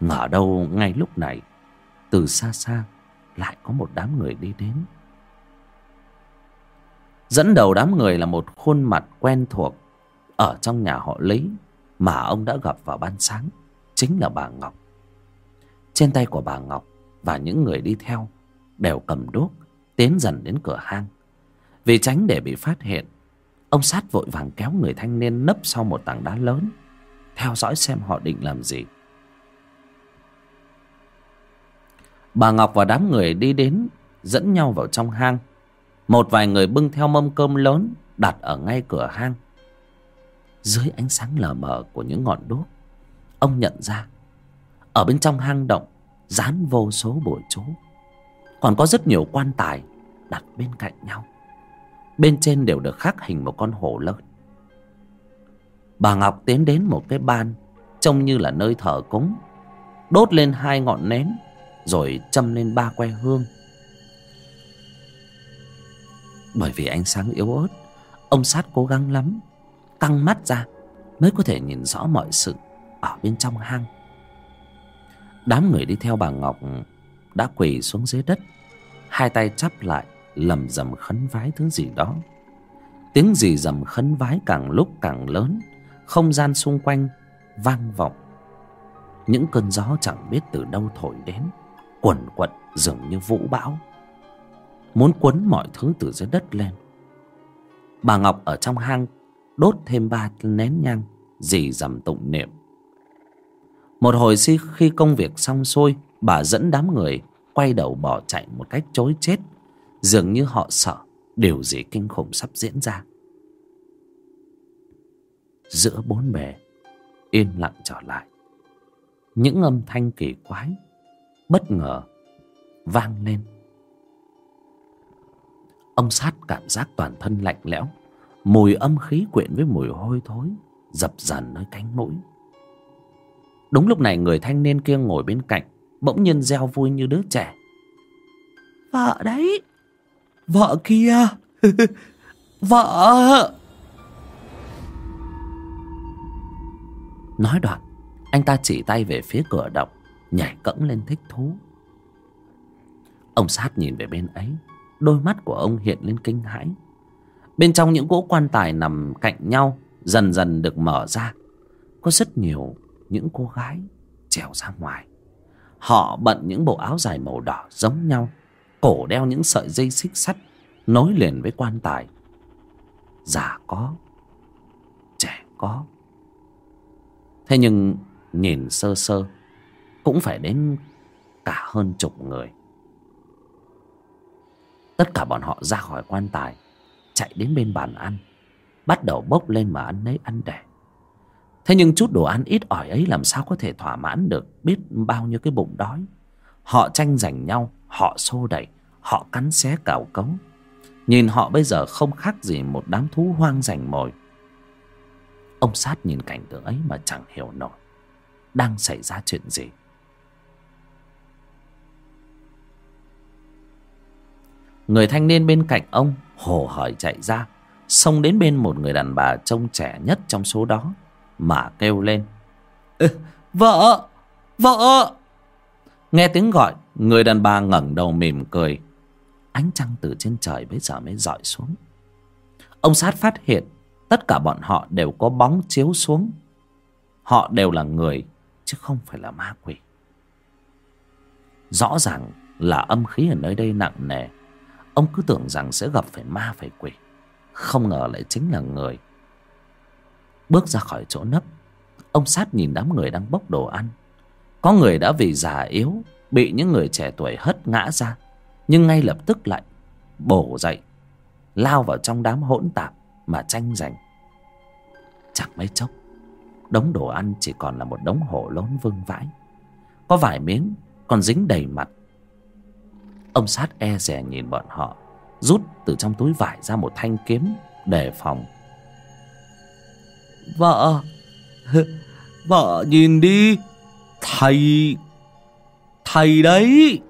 Ngờ đâu ngay lúc này, từ xa xa lại có một đám người đi đến. Dẫn đầu đám người là một khuôn mặt quen thuộc ở trong nhà họ lý mà ông đã gặp vào ban sáng, chính là bà ngọc. Trên tay của bà ngọc và những người đi theo đều cầm đuốc tiến dần đến cửa hang. Vì tránh để bị phát hiện, ông sát vội vàng kéo người thanh niên nấp sau một tảng đá lớn, theo dõi xem họ định làm gì. Bà ngọc và đám người đi đến, dẫn nhau vào trong hang. Một vài người bưng theo mâm cơm lớn đặt ở ngay cửa hang. Dưới ánh sáng lờ mờ của những ngọn đuốc, ông nhận ra, ở bên trong hang động dán vô số bùa chú. Còn có rất nhiều quan tài đặt bên cạnh nhau. Bên trên đều được khắc hình một con hổ lớn. Bà ngọc tiến đến một cái ban, trông như là nơi thờ cúng. Đốt lên hai ngọn nến, rồi châm lên ba que hương. Bởi vì ánh sáng yếu ớt, ông sát cố gắng lắm, căng mắt ra mới có thể nhìn rõ mọi sự ở bên trong hang đám người đi theo bà ngọc đã quỳ xuống dưới đất, hai tay chắp lại, lầm rầm khấn vái thứ gì đó. Tiếng gì rầm khấn vái càng lúc càng lớn, không gian xung quanh vang vọng. Những cơn gió chẳng biết từ đâu thổi đến, quần quận dường như vũ bão. Muốn quấn mọi thứ từ dưới đất lên. Bà ngọc ở trong hang đốt thêm ba nén nhang, dì dầm tụng niệm một hồi khi công việc xong xuôi, bà dẫn đám người quay đầu bỏ chạy một cách chối chết. Dường như họ sợ điều gì kinh khủng sắp diễn ra. Giữa bốn bề yên lặng trở lại. Những âm thanh kỳ quái, bất ngờ vang lên. Ông sát cảm giác toàn thân lạnh lẽo, mùi âm khí quyện với mùi hôi thối dập dần nơi cánh mũi đúng lúc này người thanh niên kia ngồi bên cạnh bỗng nhiên reo vui như đứa trẻ. Vợ đấy. Vợ kia. Vợ. Nói đoạn anh ta chỉ tay về phía cửa động nhảy cẫng lên thích thú. Ông sát nhìn về bên ấy đôi mắt của ông hiện lên kinh hãi. Bên trong những cỗ quan tài nằm cạnh nhau dần dần được mở ra. Có rất nhiều những cô gái trèo ra ngoài. Họ bận những bộ áo dài màu đỏ giống nhau, cổ đeo những sợi dây xích sắt nối liền với quan tài. Già có, trẻ có. Thế nhưng nhìn sơ sơ cũng phải đến cả hơn chục người. Tất cả bọn họ ra khỏi quan tài, chạy đến bên bàn ăn, bắt đầu bốc lên mà ăn nấy, ăn đẻ. Thế nhưng chút đồ ăn ít ỏi ấy làm sao có thể thỏa mãn được biết bao nhiêu cái bụng đói. Họ tranh giành nhau, họ xô đẩy, họ cắn xé cào cấu. Nhìn họ bây giờ không khác gì một đám thú hoang giành mồi. Ông sát nhìn cảnh tượng ấy mà chẳng hiểu nổi. Đang xảy ra chuyện gì? Người thanh niên bên cạnh ông hồ hởi chạy ra Xông đến bên một người đàn bà trông trẻ nhất trong số đó mà kêu lên. Vợ! Vợ! Nghe tiếng gọi, Người đàn bà ngẩng đầu mỉm cười. Ánh trăng từ trên trời bây giờ mới dọi xuống. Ông sát phát hiện, Tất cả bọn họ đều có bóng chiếu xuống. Họ đều là người, Chứ không phải là ma quỷ. Rõ ràng là âm khí ở nơi đây nặng nề. Ông cứ tưởng rằng sẽ gặp phải ma, phải quỷ. Không ngờ lại chính là người. Bước ra khỏi chỗ nấp, Ông sát nhìn đám người đang bốc đồ ăn. Có người đã vì già yếu, Bị những người trẻ tuổi hất ngã ra, Nhưng ngay lập tức lại Bổ dậy, Lao vào trong đám hỗn tạp Mà tranh giành. Chẳng mấy chốc, Đống đồ ăn chỉ còn là một đống hổ lốn vương vãi. Có vài miếng Còn dính đầy mặt. Ông sát e rè nhìn bọn họ, Rút từ trong túi vải ra một thanh kiếm Đề phòng Vợ. Vợ nhìn đi. Thầy. Thầy đấy.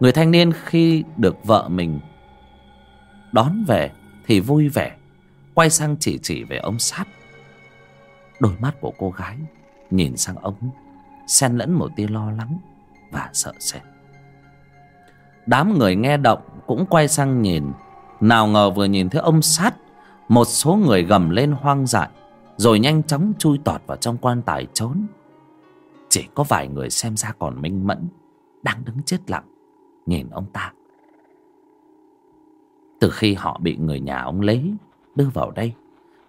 Người thanh niên khi được vợ mình Đón về Thì vui vẻ, Quay sang chỉ chỉ về ông sát. Đôi mắt của cô gái Nhìn sang ông, Xen lẫn một tia lo lắng Và sợ sệt. Đám người nghe động cũng quay sang nhìn. Nào ngờ vừa nhìn thấy ông sát một số người gầm lên hoang dại, Rồi nhanh chóng chui tọt vào trong quan tài trốn. Chỉ có vài người xem ra còn minh mẫn, Đang đứng chết lặng, Nhìn ông ta. Từ khi họ bị người nhà ông lấy, Đưa vào đây,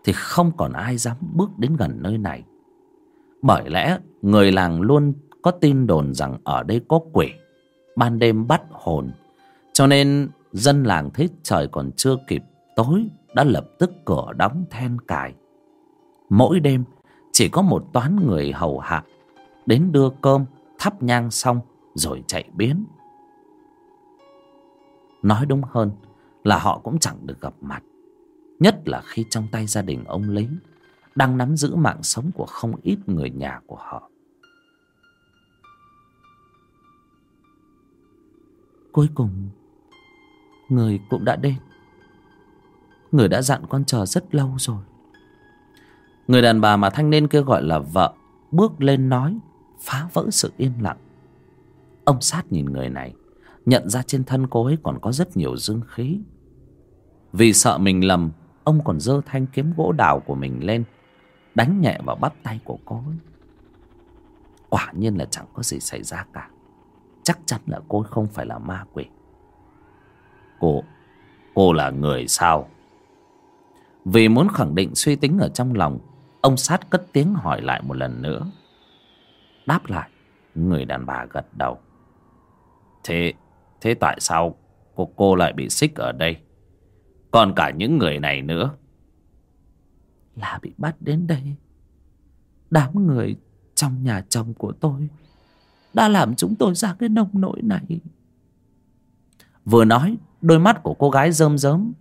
Thì không còn ai dám bước đến gần nơi này. Bởi lẽ, người làng luôn có tin đồn rằng ở đây có quỷ, ban đêm bắt hồn, cho nên dân làng thấy trời còn chưa kịp tối đã lập tức cửa đóng then cài. Mỗi đêm, chỉ có một toán người hầu hạ đến đưa cơm, thắp nhang xong, rồi chạy biến. Nói đúng hơn là họ cũng chẳng được gặp mặt, nhất là khi trong tay gia đình ông lý đang nắm giữ mạng sống của không ít người nhà của họ. Cuối cùng, Người cũng đã đến. Người đã dặn con chờ rất lâu rồi. Người đàn bà mà thanh niên kia gọi là vợ Bước lên nói, Phá vỡ sự yên lặng. Ông sát nhìn người này, Nhận ra trên thân cô ấy còn có rất nhiều dương khí. Vì sợ mình lầm, Ông còn dơ thanh kiếm gỗ đào của mình lên, Đánh nhẹ vào bắp tay của cô ấy. Quả nhiên là chẳng có gì xảy ra cả. Chắc chắn là cô không phải là ma quỷ. Cô cô là người sao? Vì muốn khẳng định suy tính ở trong lòng ông sát cất tiếng hỏi lại một lần nữa. Đáp lại người đàn bà gật đầu. Thế thế tại sao cô cô lại bị xích ở đây? Còn cả những người này nữa. Là bị bắt đến đây. Đám người trong nhà chồng của tôi đã làm chúng tôi ra cái nông nỗi này. Vừa nói đôi mắt của cô gái rơm rớm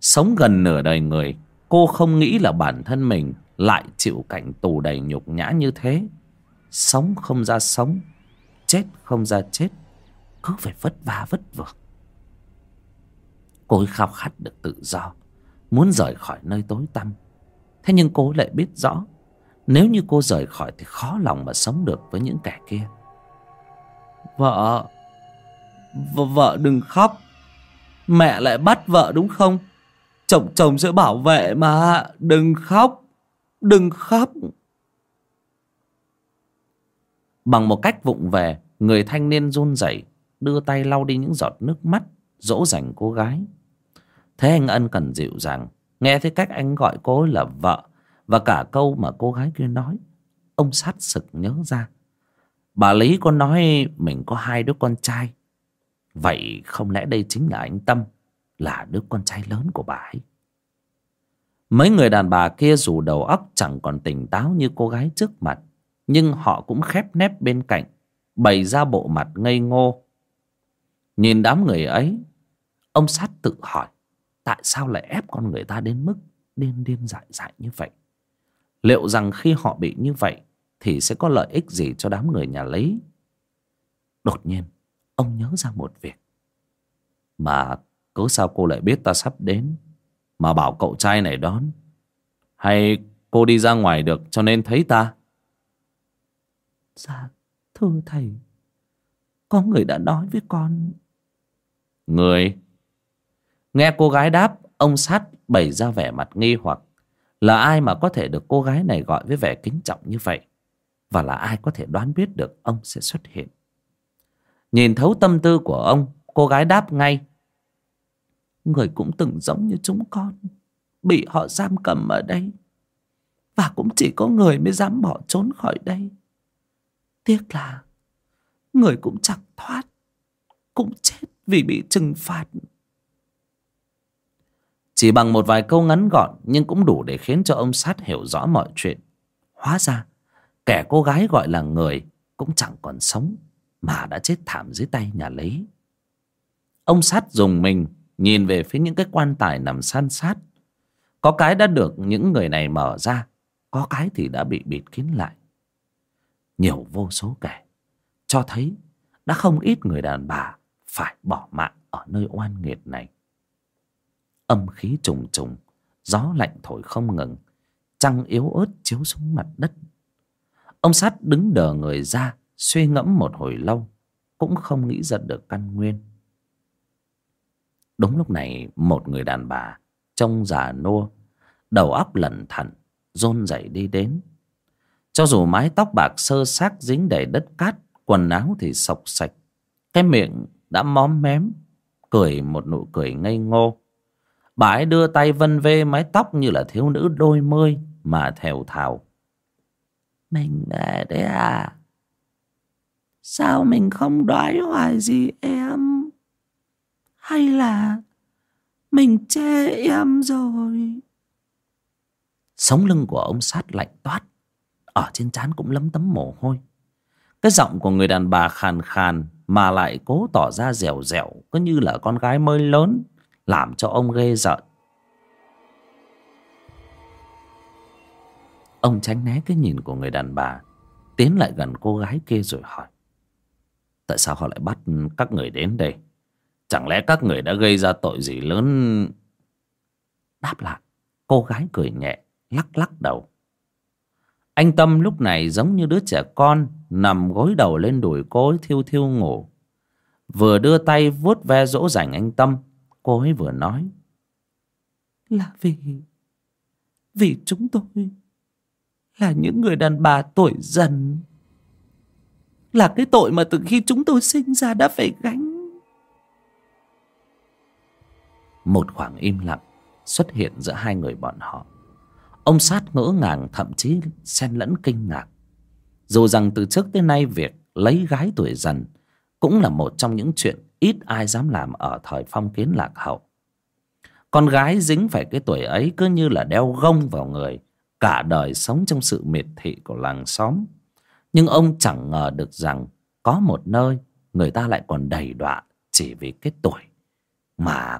sống gần nửa đời người cô không nghĩ là bản thân mình lại chịu cảnh tù đầy nhục nhã như thế. Sống không ra sống, chết không ra chết, cứ phải vất vả vất vưởng cô ấy khao khát được tự do, muốn rời khỏi nơi tối tăm. Thế nhưng cô lại biết rõ, nếu như cô rời khỏi thì khó lòng mà sống được với những kẻ kia. Vợ Vợ đừng khóc. Mẹ lại bắt vợ đúng không? Chồng chồng sẽ bảo vệ mà. Đừng khóc. Đừng khóc. Bằng một cách vụng về Người thanh niên run rẩy Đưa tay lau đi những giọt nước mắt Dỗ dành cô gái. Thế anh ân cần dịu dàng Nghe thấy cách anh gọi cô là vợ Và cả câu mà cô gái kia nói Ông sát sực nhớ ra. Bà Lý có nói mình có hai đứa con trai. Vậy không lẽ đây chính là anh Tâm, là đứa con trai lớn của bà ấy? Mấy người đàn bà kia dù đầu óc chẳng còn tỉnh táo như cô gái trước mặt, Nhưng họ cũng khép nép bên cạnh, Bày ra bộ mặt ngây ngô. Nhìn đám người ấy, Ông sát tự hỏi, Tại sao lại ép con người ta đến mức Điên điên dại dại như vậy? Liệu rằng khi họ bị như vậy Thì sẽ có lợi ích gì cho đám người nhà lấy? Đột nhiên, Ông nhớ ra một việc. Mà cớ sao cô lại biết ta sắp đến? Mà bảo cậu trai này đón. Hay cô đi ra ngoài được cho nên thấy ta? Dạ thưa thầy. Có người đã nói với con. Người? Nghe cô gái đáp Ông sát bày ra vẻ mặt nghi hoặc. Là ai mà có thể được cô gái này gọi với vẻ kính trọng như vậy? Và là ai có thể đoán biết được ông sẽ xuất hiện? Nhìn thấu tâm tư của ông Cô gái đáp ngay Người cũng từng giống như chúng con, Bị họ giam cầm ở đây. Và cũng chỉ có người mới dám bỏ trốn khỏi đây. Tiếc là Người cũng chẳng thoát, Cũng chết vì bị trừng phạt. Chỉ bằng một vài câu ngắn gọn Nhưng cũng đủ để khiến cho ông sát hiểu rõ mọi chuyện. Hóa ra, Kẻ cô gái gọi là người Cũng chẳng còn sống Mà đã chết thảm dưới tay nhà lấy Ông sát dùng mình Nhìn về phía những cái quan tài nằm san sát. Có cái đã được những người này mở ra, Có cái thì đã bị bịt kín lại. Nhiều vô số kẻ Cho thấy đã không ít người đàn bà Phải bỏ mạng ở nơi oan nghiệt này. Âm khí trùng trùng, Gió lạnh thổi không ngừng, Trăng yếu ớt chiếu xuống mặt đất. Ông sát đứng đờ người ra, Suy ngẫm một hồi lâu, Cũng không nghĩ ra được căn nguyên. Đúng lúc này, một người đàn bà Trông già nua, Đầu óc lẩn thận rôn dậy đi đến. Cho dù mái tóc bạc sơ xác dính đầy đất cát, Quần áo thì sọc sạch. Cái miệng đã móm mém, Cười một nụ cười ngây ngô. Bà ấy đưa tay vân vê mái tóc như là thiếu nữ đôi mươi Mà thèo thào. Mình về đấy à? Sao mình không đoái hoài gì em? Hay là Mình chê em rồi? Sống lưng của ông sát lạnh toát, Ở trên trán cũng lấm tấm mồ hôi. Cái giọng của người đàn bà khàn khàn Mà lại cố tỏ ra dẻo dẻo, Cứ như là con gái mới lớn, Làm cho ông ghê rợn. Ông tránh né cái nhìn của người đàn bà, Tiến lại gần cô gái kia rồi hỏi, Tại sao họ lại bắt các người đến đây? Chẳng lẽ các người đã gây ra tội gì lớn? Đáp lại, Cô gái cười nhẹ, Lắc lắc đầu. Anh Tâm lúc này giống như đứa trẻ con, Nằm gối đầu lên đùi cô ấy thiêu thiêu ngủ. Vừa đưa tay vuốt ve dỗ dành anh Tâm, Cô ấy vừa nói. Là vì Vì chúng tôi. Là những người đàn bà tuổi dần. Là cái tội mà từ khi chúng tôi sinh ra đã phải gánh. Một khoảng im lặng xuất hiện giữa hai người bọn họ. Ông sát ngỡ ngàng, thậm chí xen lẫn kinh ngạc. Dù rằng từ trước tới nay, việc lấy gái tuổi dần Cũng là một trong những chuyện ít ai dám làm ở thời phong kiến lạc hậu. Con gái dính phải cái tuổi ấy cứ như là đeo gông vào người, Cả đời sống trong sự miệt thị của làng xóm. Nhưng ông chẳng ngờ được rằng Có một nơi người ta lại còn đầy đọa chỉ vì cái tuổi Mà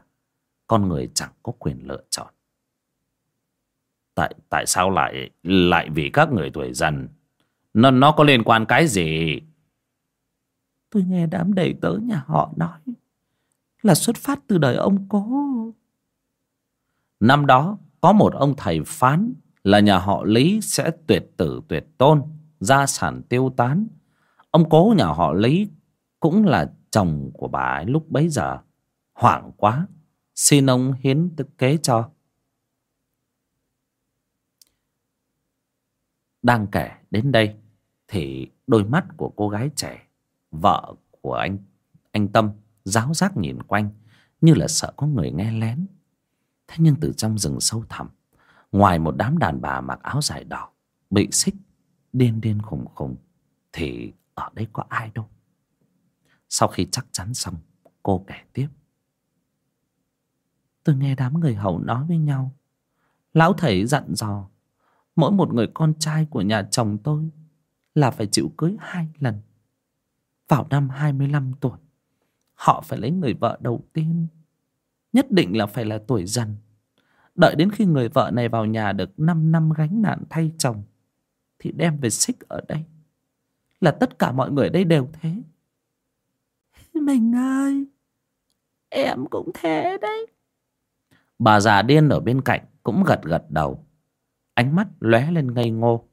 con người chẳng có quyền lựa chọn. Tại tại sao lại lại vì các người tuổi dần? Nó nó có liên quan cái gì? Tôi nghe đám đầy tớ nhà họ nói là xuất phát từ đời ông cố. Năm đó có một ông thầy phán là nhà họ lý sẽ tuyệt tử tuyệt tôn gia sản tiêu tán. Ông cố nhà họ lý cũng là chồng của bà ấy lúc bấy giờ. Hoảng quá xin ông hiến kế cho. Đang kể đến đây thì đôi mắt của cô gái trẻ, vợ của anh anh tâm giáo giác nhìn quanh, như là sợ có người nghe lén. Thế nhưng từ trong rừng sâu thẳm, ngoài một đám đàn bà mặc áo dài đỏ bị xích, điên điên khùng khùng, thì ở đây có ai đâu? Sau khi chắc chắn xong, cô kể tiếp tôi nghe đám người hầu nói với nhau. Lão thầy dặn dò, Mỗi một người con trai của nhà chồng tôi Là phải chịu cưới hai lần Vào năm 25 tuổi. Họ phải lấy người vợ đầu tiên, Nhất định là phải là tuổi dần. Đợi đến khi người vợ này vào nhà được 5 năm gánh nạn thay chồng Thì đem về xích ở đây. Là tất cả mọi người đây đều thế. Mình ơi, Em cũng thế đấy. Bà già điên ở bên cạnh cũng gật gật đầu. Ánh mắt lóe lên ngây ngô.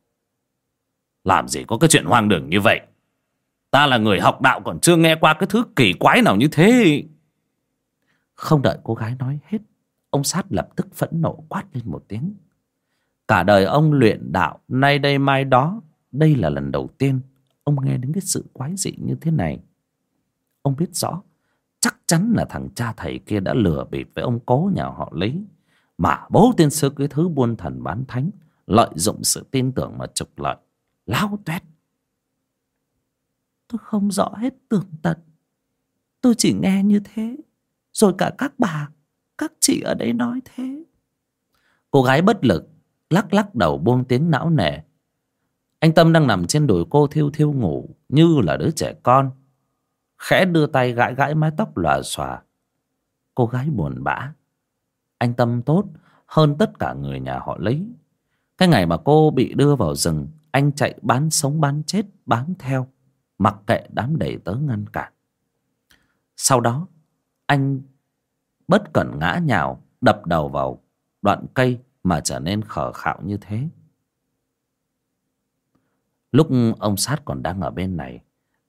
Làm gì có cái chuyện hoang đường như vậy? Ta là người học đạo còn chưa nghe qua cái thứ kỳ quái nào như thế. Không đợi cô gái nói hết Ông sát lập tức phẫn nộ quát lên một tiếng. Cả đời ông luyện đạo Nay đây mai đó Đây là lần đầu tiên Ông nghe đến cái sự quái dị như thế này. Ông biết rõ chắn là thằng cha thầy kia đã lừa bịp với ông cố nhà họ Lý. Mà bố tiên sư cái thứ buôn thần bán thánh, Lợi dụng sự tin tưởng mà trục lợi, Láo toét Tôi không rõ hết tường tận. Tôi chỉ nghe như thế, Rồi cả các bà, Các chị ở đây nói thế. Cô gái bất lực, Lắc lắc đầu buông tiếng não nề. Anh Tâm đang nằm trên đùi cô thiêu thiêu ngủ, Như là đứa trẻ con. Khẽ đưa tay gãi gãi mái tóc lòa xòa. Cô gái buồn bã. Anh Tâm tốt hơn tất cả người nhà họ lấy Cái ngày mà cô bị đưa vào rừng, Anh chạy bán sống bán chết, bám theo, Mặc kệ đám đầy tớ ngăn cản. Sau đó, Anh bất cẩn ngã nhào, Đập đầu vào đoạn cây Mà trở nên khờ khạo như thế. Lúc ông sát còn đang ở bên này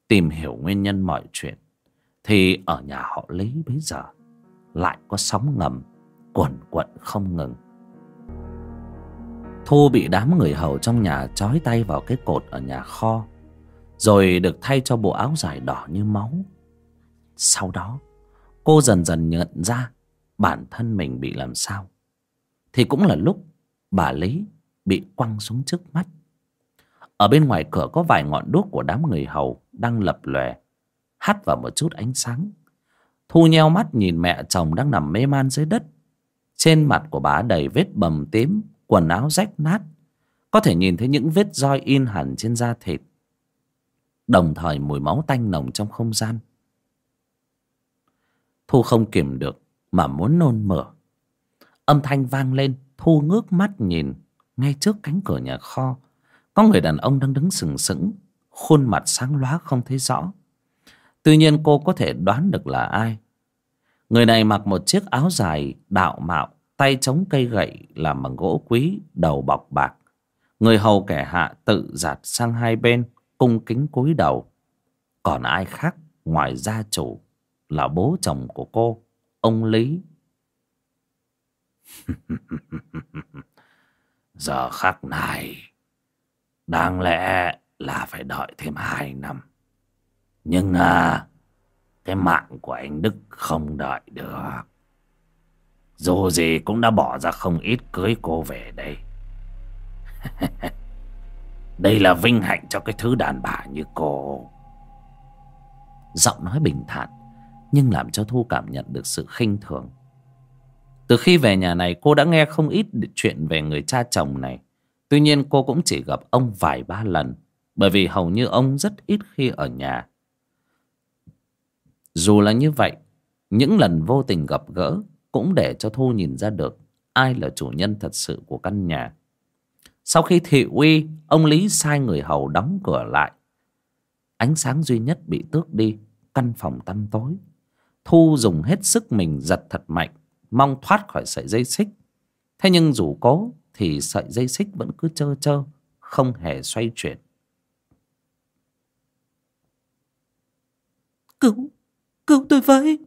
Tìm hiểu nguyên nhân mọi chuyện, Thì ở nhà họ Lý bây giờ Lại có sóng ngầm Quẩn quẩn không ngừng. Thu bị đám người hầu trong nhà trói tay vào cái cột ở nhà kho, rồi được thay cho bộ áo dài đỏ như máu. Sau đó, Cô dần dần nhận ra Bản thân mình bị làm sao. Thì cũng là lúc Bà Lý bị quăng xuống trước mắt. Ở bên ngoài cửa có vài ngọn đuốc của đám người hầu đang lập lòe, Hắt vào một chút ánh sáng. Thu nheo mắt nhìn mẹ chồng đang nằm mê man dưới đất. Trên mặt của bà đầy vết bầm tím, Quần áo rách nát. Có thể nhìn thấy những vết roi in hẳn trên da thịt. Đồng thời mùi máu tanh nồng trong không gian. Thu không kiềm được mà muốn nôn mửa. Âm thanh vang lên, thu ngước mắt nhìn ngay trước cánh cửa nhà kho. Có người đàn ông đang đứng sừng sững khuôn mặt sáng lóa không thấy rõ. Tuy nhiên cô có thể đoán được là ai. Người này mặc một chiếc áo dài đạo mạo, tay chống cây gậy làm bằng gỗ quý, đầu bọc bạc. Người hầu kẻ hạ tự giạt sang hai bên, cung kính cúi đầu. Còn ai khác ngoài gia chủ là bố chồng của cô, ông lý? Giờ khắc này, đáng lẽ là phải đợi thêm hai năm. Nhưng à cái mạng của anh đức không đợi được. Dù gì cũng đã bỏ ra không ít cưới cô về đây. Đây là vinh hạnh cho cái thứ đàn bà như cô. Giọng nói bình thản, Nhưng làm cho Thu cảm nhận được sự khinh thường. Từ khi về nhà này, cô đã nghe không ít chuyện về người cha chồng này. Tuy nhiên, cô cũng chỉ gặp ông vài ba lần. Bởi vì hầu như ông rất ít khi ở nhà Dù là như vậy Những lần vô tình gặp gỡ Cũng để cho Thu nhìn ra được Ai là chủ nhân thật sự của căn nhà sau khi thị uy, ông Lý sai người hầu đóng cửa lại. Ánh sáng duy nhất bị tước đi, căn phòng tăm tối. Thu dùng hết sức mình giật thật mạnh, mong thoát khỏi sợi dây xích. Thế nhưng dù cố thì sợi dây xích vẫn cứ trơ trơ, không hề xoay chuyển. Cứu, cứu tôi với.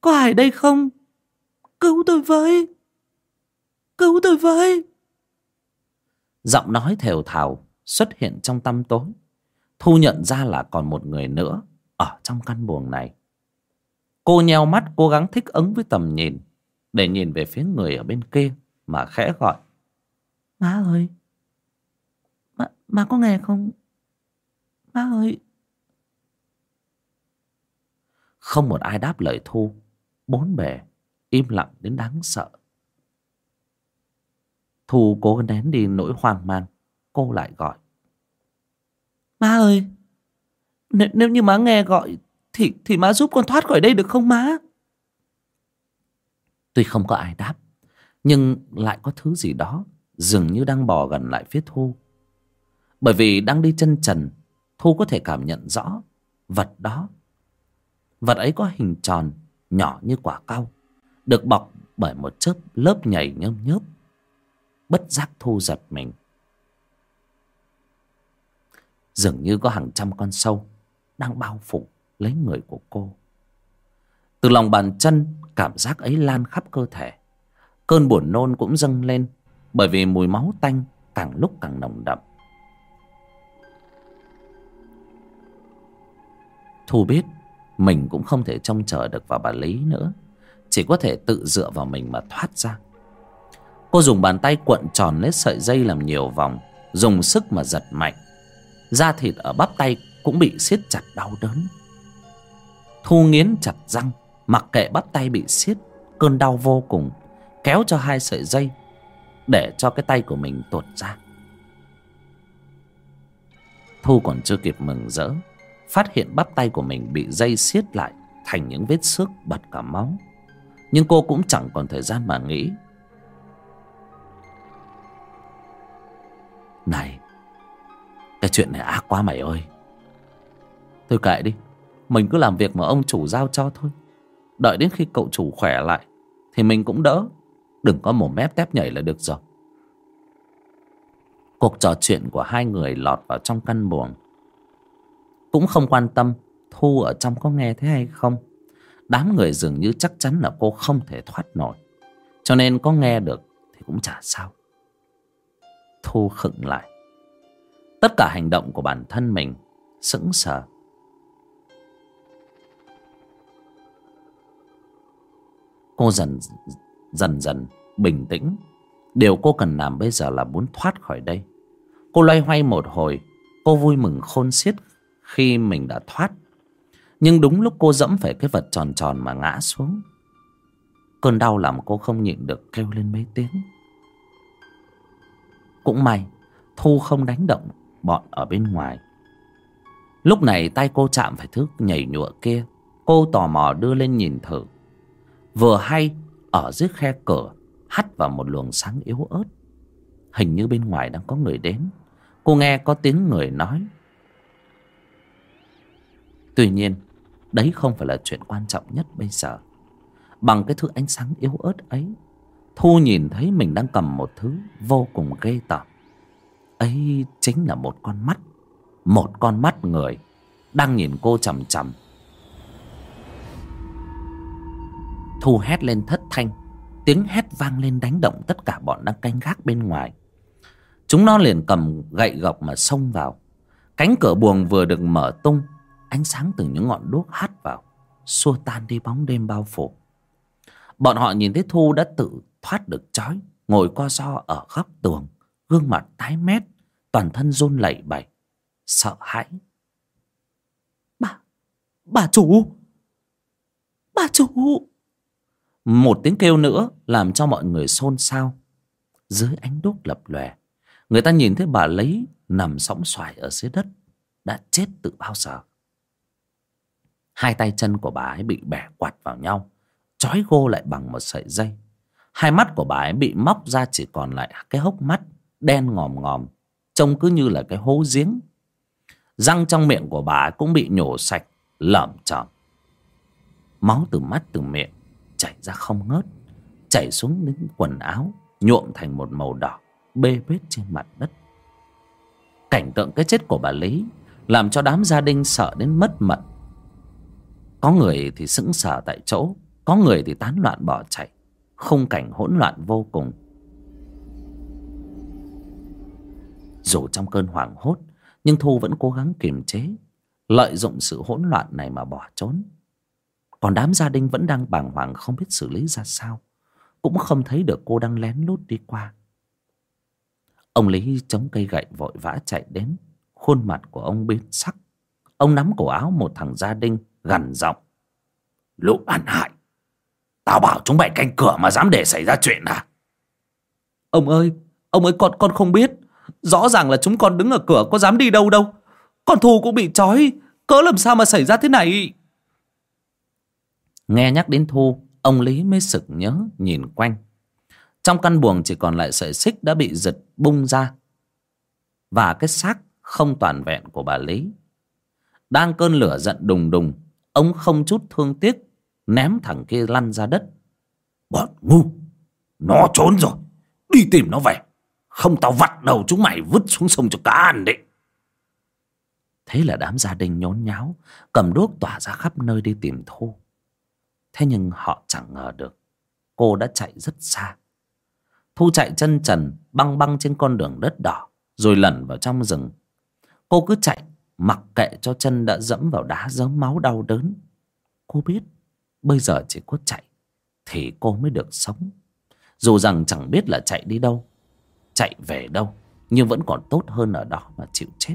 Có ai đây không? Cứu tôi với. Cứu tôi với. Giọng nói thều thào xuất hiện trong tăm tối. Thu nhận ra là còn một người nữa ở trong căn buồng này. Cô nheo mắt cố gắng thích ứng với tầm nhìn để nhìn về phía người ở bên kia mà khẽ gọi. Má ơi! Má, má có nghe không? Má ơi! Không một ai đáp lời Thu. Bốn bề im lặng đến đáng sợ. Thu cố nén đi nỗi hoang mang Cô lại gọi Má ơi Nếu, nếu như má nghe gọi Thì thì má giúp con thoát khỏi đây được không má Tuy không có ai đáp Nhưng lại có thứ gì đó Dường như đang bò gần lại phía Thu Bởi vì đang đi chân trần Thu có thể cảm nhận rõ Vật đó Vật ấy có hình tròn, Nhỏ như quả cau, Được bọc bởi một chớp lớp nhảy nhơm nhớp. Bất giác Thu giật mình. Dường như có hàng trăm con sâu Đang bao phủ lấy người của cô. Từ lòng bàn chân, Cảm giác ấy lan khắp cơ thể. Cơn buồn nôn cũng dâng lên Bởi vì mùi máu tanh Càng lúc càng nồng đậm. Thu biết mình cũng không thể trông chờ được vào bà Lý nữa. Chỉ có thể tự dựa vào mình mà thoát ra. Cô dùng bàn tay cuộn tròn lấy sợi dây làm nhiều vòng, Dùng sức mà giật mạnh. Da thịt ở bắp tay cũng bị siết chặt đau đớn. Thu nghiến chặt răng, Mặc kệ bắp tay bị siết, Cơn đau vô cùng, Kéo cho hai sợi dây Để cho cái tay của mình tuột ra. Thu còn chưa kịp mừng rỡ Phát hiện bắp tay của mình bị dây siết lại Thành những vết xước bật cả máu. Nhưng cô cũng chẳng còn thời gian mà nghĩ. Này, Cái chuyện này ác quá mày ơi. Thôi kệ đi, Mình cứ làm việc mà ông chủ giao cho thôi. Đợi đến khi cậu chủ khỏe lại Thì mình cũng đỡ. Đừng có mồm mép tép nhảy là được rồi. Cuộc trò chuyện của hai người lọt vào trong căn buồng. Cũng không quan tâm Thu ở trong có nghe thế hay không. Đám người dường như chắc chắn là cô không thể thoát nổi. Cho nên có nghe được Thì cũng chả sao. Thu khựng lại. Tất cả hành động của bản thân mình Sững sờ. Cô dần dần dần bình tĩnh. Điều cô cần làm bây giờ là muốn thoát khỏi đây. Cô loay hoay một hồi, Cô vui mừng khôn xiết khi mình đã thoát. Nhưng đúng lúc cô dẫm phải cái vật tròn tròn mà ngã xuống, Cơn đau làm cô không nhịn được kêu lên mấy tiếng. Cũng may, Thu không đánh động bọn ở bên ngoài. Lúc này tay cô chạm phải thứ nhảy nhụa kia, Cô tò mò đưa lên nhìn thử. Vừa hay, ở dưới khe cửa, hắt vào một luồng sáng yếu ớt. Hình như bên ngoài đang có người đến. Cô nghe có tiếng người nói tuy nhiên, đấy không phải là chuyện quan trọng nhất bây giờ. Bằng cái thứ ánh sáng yếu ớt ấy, thu nhìn thấy mình đang cầm một thứ vô cùng ghê tởm. Ấy chính là một con mắt, một con mắt người đang nhìn cô chằm chằm. Thu hét lên thất thanh, tiếng hét vang lên đánh động tất cả bọn đang canh gác bên ngoài. Chúng nó liền cầm gậy gộc mà xông vào. Cánh cửa buồng vừa được mở tung ánh sáng từ những ngọn đuốc hắt vào xua tan đi bóng đêm bao phủ. Bọn họ nhìn thấy thu đã tự thoát được trói ngồi co ro ở góc tường gương mặt tái mét toàn thân run lẩy bẩy sợ hãi. Bà bà chủ! Bà chủ! Một tiếng kêu nữa làm cho mọi người xôn xao. Dưới ánh đuốc lập lòe người ta nhìn thấy bà lấy nằm sõng xoài ở dưới đất đã chết từ bao giờ hai tay chân của bà ấy bị bẻ quạt vào nhau. Trói gô lại bằng một sợi dây. Hai mắt của bà ấy bị móc ra chỉ còn lại cái hốc mắt đen ngòm ngòm, trông cứ như là cái hố giếng. Răng trong miệng của bà ấy cũng bị nhổ sạch, lởm chởm. Máu từ mắt từ miệng chảy ra không ngớt, chảy xuống đến quần áo nhuộm thành một màu đỏ bê bết trên mặt đất. Cảnh tượng cái chết của bà lý làm cho đám gia đình sợ đến mất mật có người thì sững sờ tại chỗ, có người thì tán loạn bỏ chạy. Khung cảnh hỗn loạn vô cùng. Dù trong cơn hoảng hốt, nhưng thu vẫn cố gắng kiềm chế, lợi dụng sự hỗn loạn này mà bỏ trốn. Còn đám gia đình vẫn đang bàng hoàng không biết xử lý ra sao. Cũng không thấy được cô đang lén lút đi qua. Ông lý chống cây gậy vội vã chạy đến. Khuôn mặt của ông biến sắc. Ông nắm cổ áo một thằng gia đình gằn giọng. Lũ ăn hại tao bảo chúng mày canh cửa mà dám để xảy ra chuyện à? Ông ơi Ông ấy con con không biết. Rõ ràng là chúng con đứng ở cửa có dám đi đâu đâu. Con Thu cũng bị trói. Cớ làm sao mà xảy ra thế này? Nghe nhắc đến Thu Ông Lý mới sực nhớ nhìn quanh. Trong căn buồng chỉ còn lại sợi xích đã bị giật bung ra. Và cái xác không toàn vẹn của bà Lý. Đang cơn lửa giận đùng đùng Ông không chút thương tiếc, Ném thằng kia lăn ra đất. Bọn ngu, Nó trốn rồi. Đi tìm nó về. Không tao vặt đầu chúng mày, vứt xuống sông cho cá ăn đấy. Thế là đám gia đình nhốn nháo, Cầm đuốc tỏa ra khắp nơi đi tìm Thu. Thế nhưng họ chẳng ngờ được, Cô đã chạy rất xa. Thu chạy chân trần, Băng băng trên con đường đất đỏ, Rồi lẩn vào trong rừng. Cô cứ chạy Mặc kệ cho chân đã dẫm vào đá dớm máu đau đớn. Cô biết, Bây giờ chỉ có chạy, Thì cô mới được sống. Dù rằng chẳng biết là chạy đi đâu, Chạy về đâu, Nhưng vẫn còn tốt hơn ở đó mà chịu chết.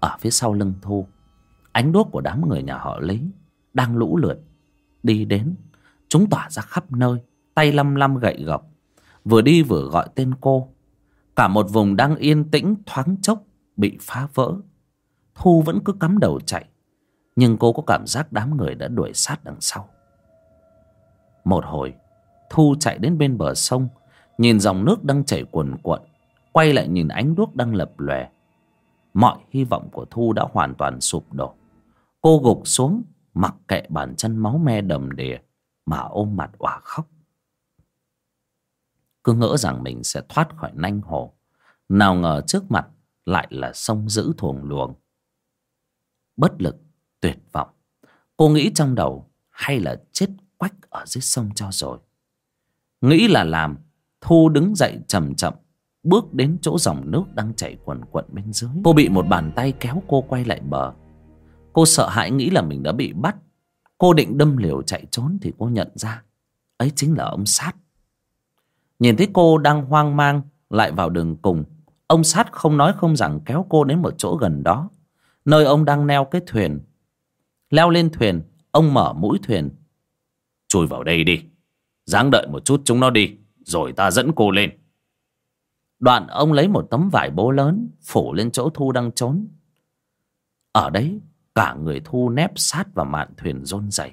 Ở phía sau lưng Thu, Ánh đuốc của đám người nhà họ Lý Đang lũ lượt Đi đến, Chúng tỏa ra khắp nơi. Tay lăm lăm gậy gộc, Vừa đi vừa gọi tên cô. Cả một vùng đang yên tĩnh, thoáng chốc Bị phá vỡ. Thu vẫn cứ cắm đầu chạy, Nhưng cô có cảm giác đám người đã đuổi sát đằng sau. Một hồi, Thu chạy đến bên bờ sông, Nhìn dòng nước đang chảy cuồn cuộn, Quay lại nhìn ánh đuốc đang lập lòe. Mọi hy vọng của Thu đã hoàn toàn sụp đổ. Cô gục xuống, Mặc kệ bàn chân máu me đầm đìa Mà ôm mặt òa khóc. Cứ ngỡ rằng mình sẽ thoát khỏi nanh hồ. Nào ngờ trước mặt Lại là sông dữ thuồng luồng. Bất lực, Tuyệt vọng. Cô nghĩ trong đầu Hay là chết quách ở dưới sông cho rồi. Nghĩ là làm, Thu đứng dậy chậm chậm, Bước đến chỗ dòng nước đang chảy quần quận bên dưới. Cô bị một bàn tay kéo cô quay lại bờ. Cô sợ hãi nghĩ là mình đã bị bắt. Cô định đâm liều chạy trốn Thì cô nhận ra, Ấy chính là ông Sát. Nhìn thấy cô đang hoang mang Lại vào đường cùng, Ông Sát không nói không rằng kéo cô đến một chỗ gần đó, Nơi ông đang neo cái thuyền. Leo lên thuyền, Ông mở mũi thuyền. Chui vào đây đi Giáng đợi một chút chúng nó đi, Rồi ta dẫn cô lên. Đoạn ông lấy một tấm vải bố lớn, Phủ lên chỗ Thu đang trốn. Ở đấy, Cả người Thu nép sát vào mạn thuyền rôn rẩy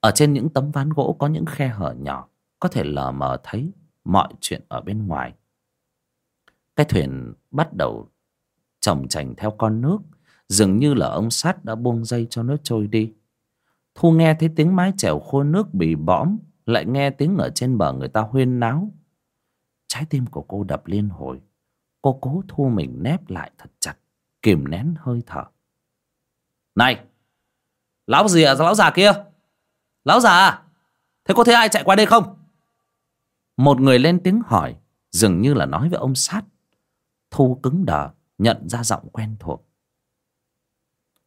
Ở trên những tấm ván gỗ Có những khe hở nhỏ, Có thể lờ mờ thấy. Mọi chuyện ở bên ngoài. Cái thuyền bắt đầu Chồng chành theo con nước, Dường như là ông sát đã buông dây cho nó trôi đi. Thu nghe thấy tiếng mái chèo khô nước bị bõm, Lại nghe tiếng ở trên bờ người ta huyên náo. Trái tim của cô đập liên hồi, Cô cố thu mình nép lại thật chặt, Kìm nén hơi thở. Này, Lão gì à lão già kia? Lão già à? Thế có thấy ai chạy qua đây không? Một người lên tiếng hỏi, Dường như là nói với ông sát. Thu cứng đờ, Nhận ra giọng quen thuộc.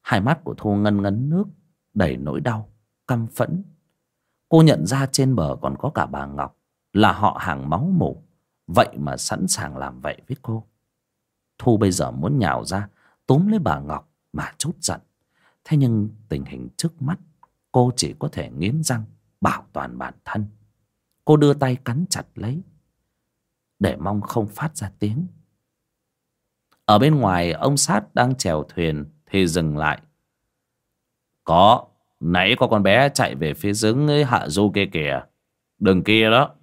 Hai mắt của Thu ngân ngấn nước, Đầy nỗi đau, Căm phẫn. Cô nhận ra trên bờ còn có cả bà Ngọc, Là họ hàng máu mủ. Vậy mà sẵn sàng làm vậy với cô. Thu bây giờ muốn nhào ra, Túm lấy bà Ngọc mà chút giận. Thế nhưng tình hình trước mắt, Cô chỉ có thể nghiến răng, Bảo toàn bản thân. Cô đưa tay cắn chặt lấy, Để mong không phát ra tiếng. Ở bên ngoài, ông sát đang chèo thuyền Thì dừng lại. Có, Nãy có con bé chạy về phía dưới hạ du kia kìa. Đường kia đó.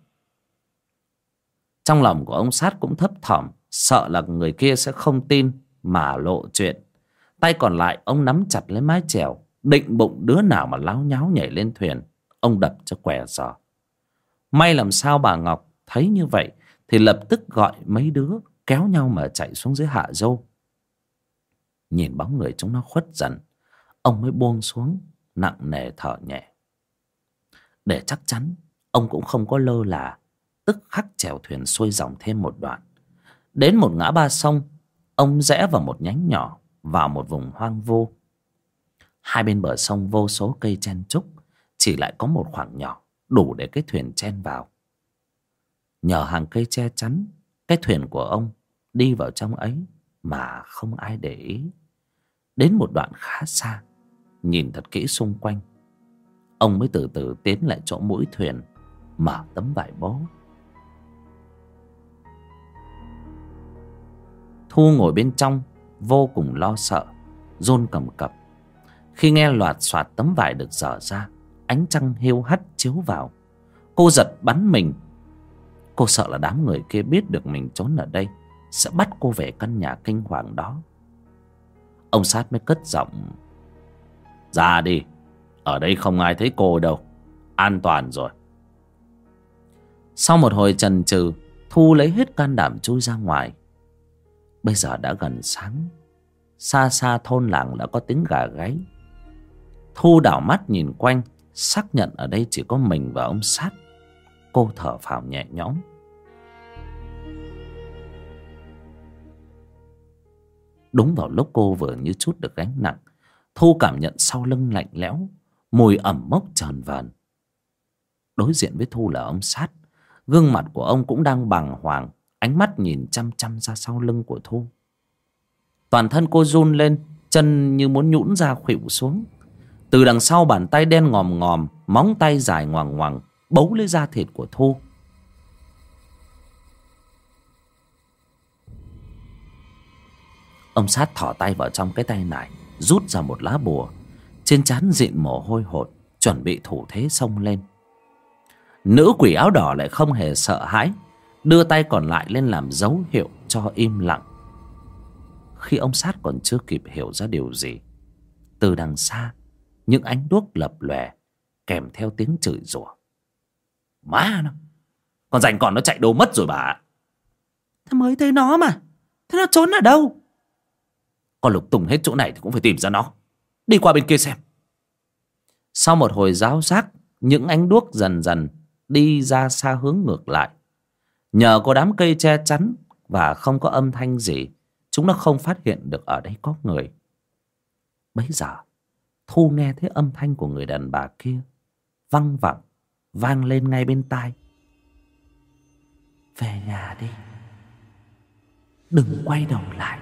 Trong lòng của ông sát cũng thấp thỏm, Sợ là người kia sẽ không tin Mà lộ chuyện. Tay còn lại, ông nắm chặt lấy mái chèo, Định bụng đứa nào mà láo nháo nhảy lên thuyền, Ông đập cho què giò. May làm sao bà Ngọc thấy như vậy Thì lập tức gọi mấy đứa Kéo nhau mà chạy xuống dưới hạ dâu. Nhìn bóng người chúng nó khuất dần, Ông mới buông xuống, Nặng nề thở nhẹ. Để chắc chắn, Ông cũng không có lơ là, tức khắc chèo thuyền xuôi dòng thêm một đoạn. Đến một ngã ba sông, ông rẽ vào một nhánh nhỏ, vào một vùng hoang vu. Hai bên bờ sông vô số cây chen trúc chỉ lại có một khoảng nhỏ đủ để cái thuyền chen vào. Nhờ hàng cây che chắn, cái thuyền của ông đi vào trong ấy mà không ai để ý. Đến một đoạn khá xa, nhìn thật kỹ xung quanh, ông mới từ từ tiến lại chỗ mũi thuyền, mở tấm vải bó. thu ngồi bên trong, vô cùng lo sợ rôn cầm cập. Khi nghe loạt soạt tấm vải được dở ra ánh trăng hiu hắt chiếu vào. Cô giật bắn mình. Cô sợ là đám người kia biết được mình trốn ở đây, sẽ bắt cô về căn nhà kinh hoàng đó. Ông sát mới cất giọng. Ra đi, ở đây không ai thấy cô đâu, an toàn rồi. Sau một hồi chần chừ, thu lấy hết can đảm chui ra ngoài. Bây giờ đã gần sáng, xa xa thôn làng đã có tiếng gà gáy. Thu đảo mắt nhìn quanh xác nhận ở đây chỉ có mình và ông sát. Cô thở phào nhẹ nhõm. Đúng vào lúc cô vừa như chút được gánh nặng, thu cảm nhận sau lưng lạnh lẽo, mùi ẩm mốc tràn vờn đối diện với thu là ông sát. Gương mặt của ông cũng đang bàng hoàng, ánh mắt nhìn chăm chăm ra sau lưng của thu. Toàn thân cô run lên, chân như muốn nhũn ra khuỵu xuống từ đằng sau bàn tay đen ngòm ngòm, móng tay dài ngoằng ngoằng, bấu lấy da thịt của thu. Ông sát thỏ tay vào trong cái tay này, rút ra một lá bùa. Trên trán dịn mồ hôi hột, chuẩn bị thủ thế xông lên. Nữ quỷ áo đỏ lại không hề sợ hãi, đưa tay còn lại lên làm dấu hiệu cho im lặng. Khi ông sát còn chưa kịp hiểu ra điều gì, từ đằng xa những ánh đuốc lập lòe kèm theo tiếng chửi rủa. Má nó con rành còn nó chạy đâu mất rồi bà thế mới thấy nó mà thế nó trốn ở đâu? Con lục tùng hết chỗ này thì cũng phải tìm ra nó. Đi qua bên kia xem. Sau một hồi giáo giác những ánh đuốc dần dần đi ra xa hướng ngược lại. Nhờ có đám cây che chắn và không có âm thanh gì chúng nó không phát hiện được ở đây có người. Bấy giờ thu nghe thấy âm thanh của người đàn bà kia, văng vẳng, vang lên ngay bên tai. Về nhà đi, đừng quay đầu lại.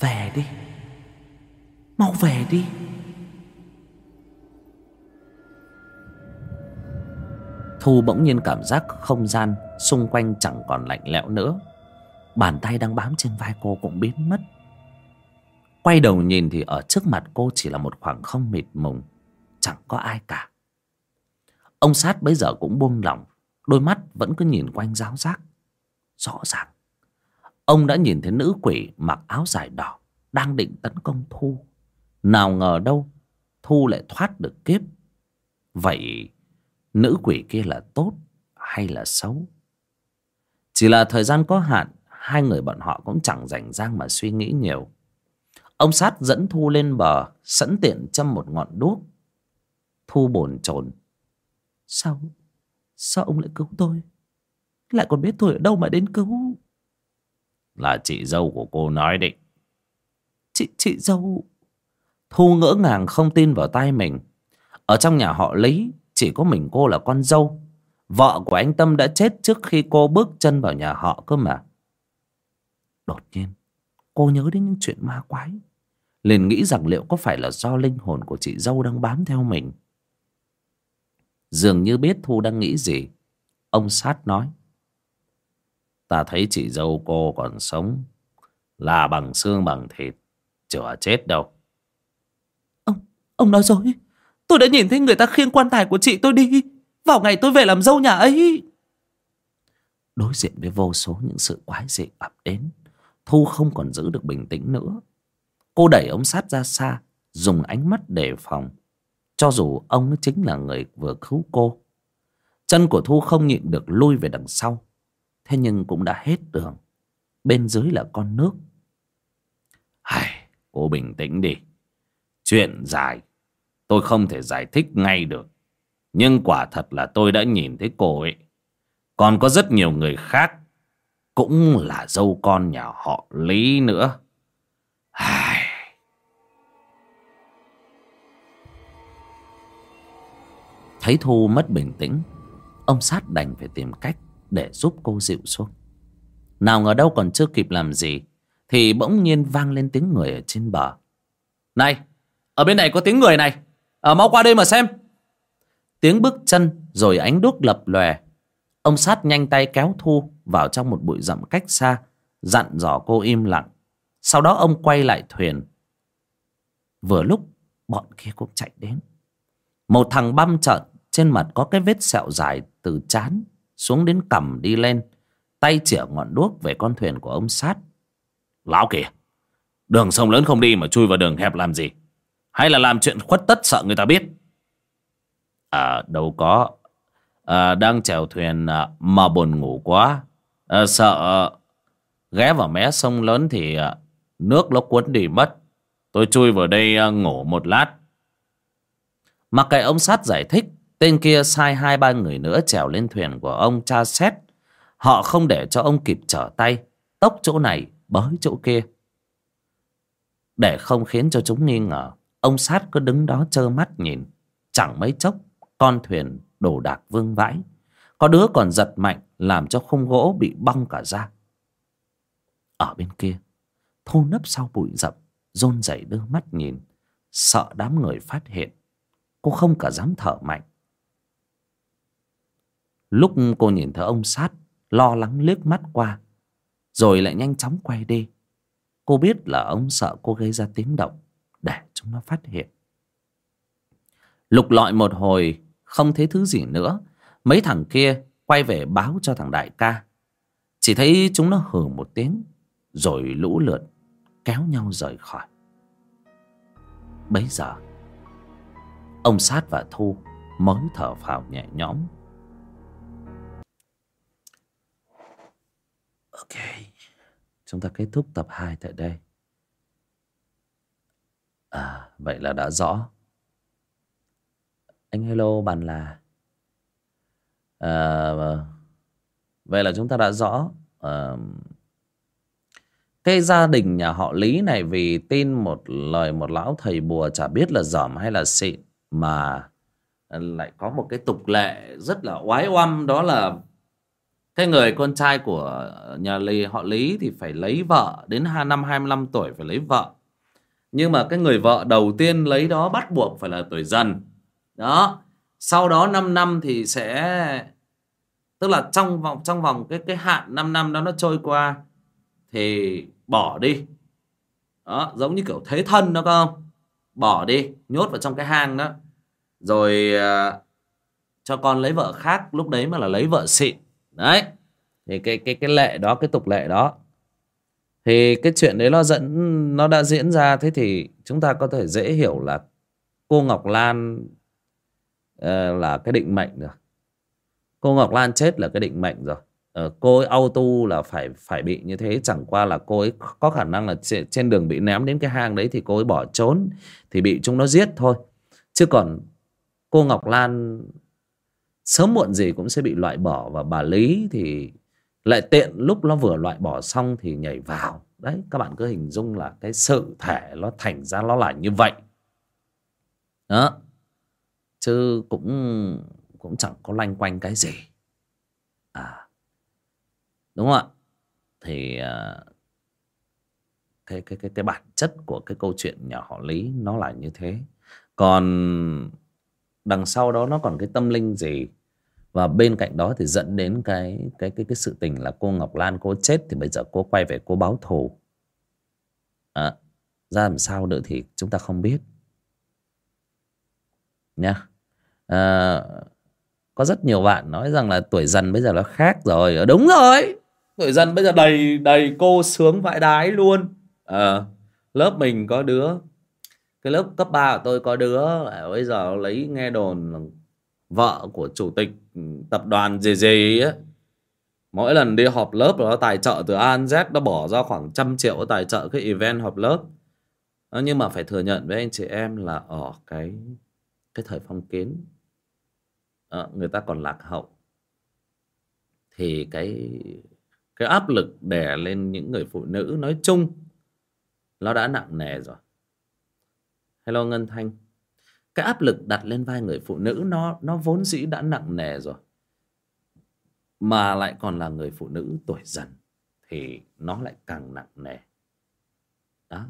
Về đi, mau về đi. Thu bỗng nhiên cảm giác không gian xung quanh chẳng còn lạnh lẽo nữa. Bàn tay đang bám trên vai cô cũng biến mất quay đầu nhìn thì ở trước mặt cô chỉ là một khoảng không mịt mùng, chẳng có ai cả. Ông sát bấy giờ cũng buông lỏng, đôi mắt vẫn cứ nhìn quanh giáo giác. Rõ ràng, ông đã nhìn thấy nữ quỷ mặc áo dài đỏ đang định tấn công thu. Nào ngờ đâu, thu lại thoát được kiếp. Vậy nữ quỷ kia là tốt hay là xấu? Chỉ là thời gian có hạn, hai người bọn họ cũng chẳng rảnh rang mà suy nghĩ nhiều ông sát dẫn thu lên bờ sẵn tiện châm một ngọn đuốc. Thu bồn chồn. Sao? Sao ông lại cứu tôi? Lại còn biết tôi ở đâu mà đến cứu? Là chị dâu của cô nói định chị chị dâu. Thu ngỡ ngàng không tin vào tay mình. Ở trong nhà họ lý chỉ có mình cô là con dâu. Vợ của anh tâm đã chết trước khi cô bước chân vào nhà họ cơ mà. Đột nhiên cô nhớ đến những chuyện ma quái liền nghĩ rằng liệu có phải là do linh hồn của chị dâu đang bám theo mình. Dường như biết thu đang nghĩ gì ông sát nói. Ta thấy chị dâu cô còn sống là bằng xương bằng thịt chữa chết đâu. Ông ông nói dối. Tôi đã nhìn thấy người ta khiêng quan tài của chị tôi đi. Vào ngày tôi về làm dâu nhà ấy. Đối diện với vô số những sự quái dị ập đến thu không còn giữ được bình tĩnh nữa cô đẩy ông sát ra xa dùng ánh mắt đề phòng. Cho dù ông chính là người vừa cứu cô chân của thu không nhịn được lui về đằng sau. Thế nhưng cũng đã hết đường. Bên dưới là con nước. Ai, cô bình tĩnh đi. Chuyện dài tôi không thể giải thích ngay được. Nhưng quả thật là tôi đã nhìn thấy cô ấy. Còn có rất nhiều người khác cũng là dâu con nhà họ lý nữa. Ai... thấy thu mất bình tĩnh ông sát đành phải tìm cách để giúp cô dịu xuống. Nào ngờ đâu còn chưa kịp làm gì thì bỗng nhiên vang lên tiếng người ở trên bờ. Này Ở bên này có tiếng người này. À, Mau qua đây mà xem. Tiếng bước chân rồi ánh đuốc lập lòe. Ông sát nhanh tay kéo Thu vào trong một bụi rậm cách xa Dặn dò cô im lặng. Sau đó ông quay lại thuyền. Vừa lúc bọn kia cũng chạy đến. Một thằng băm trợn trên mặt có cái vết sẹo dài từ chán Xuống đến cằm đi lên. Tay chĩa ngọn đuốc về con thuyền của ông sát. Lão kìa Đường sông lớn không đi mà chui vào đường hẹp làm gì? Hay là làm chuyện khuất tất sợ người ta biết? À đâu có. À, Đang chèo thuyền à, mà buồn ngủ quá. À, Sợ à, ghé vào mé sông lớn thì à, nước nó cuốn đi mất. Tôi chui vào đây à, ngủ một lát. Mặc kệ ông sát giải thích Tên kia sai hai ba người nữa trèo lên thuyền của ông tra xét Họ không để cho ông kịp trở tay, Tốc chỗ này, bới chỗ kia. Để không khiến cho chúng nghi ngờ, Ông sát cứ đứng đó trơ mắt nhìn. Chẳng mấy chốc, Con thuyền đổ đạc vương vãi. Có đứa còn giật mạnh, Làm cho khung gỗ bị bong cả ra. Ở bên kia, thô nấp sau bụi rậm rôn rẩy đưa mắt nhìn. Sợ đám người phát hiện, Cô không cả dám thở mạnh. Lúc cô nhìn thấy ông sát, Lo lắng liếc mắt qua, Rồi lại nhanh chóng quay đi. Cô biết là ông sợ cô gây ra tiếng động, Để chúng nó phát hiện. Lục lọi một hồi, Không thấy thứ gì nữa. Mấy thằng kia quay về báo cho thằng đại ca. Chỉ thấy chúng nó hừ một tiếng, Rồi lũ lượt Kéo nhau rời khỏi. Bấy giờ, Ông Sát và Thu mới thở phào nhẹ nhõm. Ok. Chúng ta kết thúc tập 2 tại đây. À vậy là đã rõ. Anh hello bạn là à, Vậy là chúng ta đã rõ à, Cái gia đình nhà họ Lý này Vì tin một lời một lão thầy bùa Chả biết là dởm hay là xịn Mà lại có một cái tục lệ rất là oái oăm Đó là cái người con trai của nhà Lý, họ Lý thì phải lấy vợ Đến năm 25 tuổi phải lấy vợ. Nhưng mà cái người vợ đầu tiên lấy đó bắt buộc phải là tuổi dần. Đó. Sau đó 5 năm thì sẽ Tức là trong vòng trong vòng cái cái hạn 5 năm đó nó trôi qua Thì bỏ đi. Đó giống như kiểu thế thân đó không? Bỏ đi Nhốt vào trong cái hang đó. Rồi uh, cho con lấy vợ khác Lúc đấy mà là lấy vợ xịn đấy. Thì cái cái cái lệ đó cái tục lệ đó thì cái chuyện đấy nó dẫn nó đã diễn ra. Thế thì chúng ta có thể dễ hiểu là cô Ngọc Lan uh, là cái định mệnh rồi. Cô Ngọc Lan chết là cái định mệnh rồi. Uh, cô ấy auto là phải phải bị như thế. Chẳng qua là cô ấy có khả năng là trên đường bị ném đến cái hang đấy thì cô ấy bỏ trốn thì bị chúng nó giết thôi. Chứ còn cô Ngọc Lan sớm muộn gì cũng sẽ bị loại bỏ và bà Lý thì lại tiện lúc nó vừa loại bỏ xong thì nhảy vào. Đấy, các bạn cứ hình dung là cái sự thể nó thành ra nó là như vậy. Đó. Chứ cũng cũng chẳng có loanh quanh cái gì. À. Đúng không ạ? Thì à, cái cái cái cái bản chất của cái câu chuyện nhà họ Lý nó là như thế. Còn đằng sau đó nó còn cái tâm linh gì? Và bên cạnh đó thì dẫn đến cái cái cái cái sự tình là cô Ngọc Lan cô chết thì bây giờ cô quay về cô báo thù. À, ra làm sao nữa thì chúng ta không biết. Nha. À, có rất nhiều bạn nói rằng là tuổi dần bây giờ nó khác rồi. Ờ, đúng rồi. Tuổi dần bây giờ đầy đầy cô sướng vãi đái luôn. À, lớp mình có đứa cái lớp cấp 3 của tôi có đứa bây giờ lấy nghe đồn vợ của chủ tịch tập đoàn gì gì ấy mỗi lần đi họp lớp nó tài trợ từ A Z nó bỏ ra khoảng trăm triệu tài trợ cái event họp lớp. Ờ, nhưng mà phải thừa nhận với anh chị em là ở cái cái thời phong kiến à, người ta còn lạc hậu. Thì cái cái áp lực đè lên những người phụ nữ nói chung nó đã nặng nề rồi. Hello ngân thanh cái áp lực đặt lên vai người phụ nữ nó nó vốn dĩ đã nặng nề rồi, mà lại còn là người phụ nữ tuổi dần thì nó lại càng nặng nề. Đó.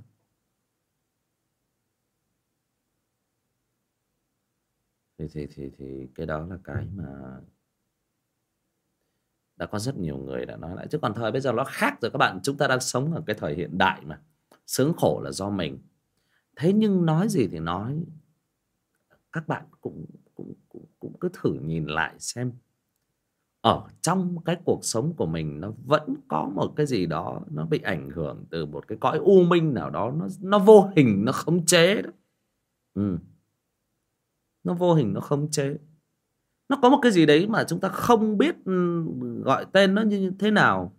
Thì thì thì thì cái đó là cái mà đã có rất nhiều người đã nói lại. Chứ còn thời bây giờ nó khác rồi các bạn. Chúng ta đang sống ở cái thời hiện đại mà. Sướng khổ là do mình. Thế nhưng nói gì thì nói các bạn cũng cũng cũng, cũng cứ thử nhìn lại xem. Ở trong cái cuộc sống của mình nó vẫn có một cái gì đó nó bị ảnh hưởng từ một cái cõi u minh nào đó nó nó vô hình nó khống chế đó. Ừ. nó vô hình nó khống chế. Nó có một cái gì đấy mà chúng ta không biết ừ, gọi tên nó như thế nào.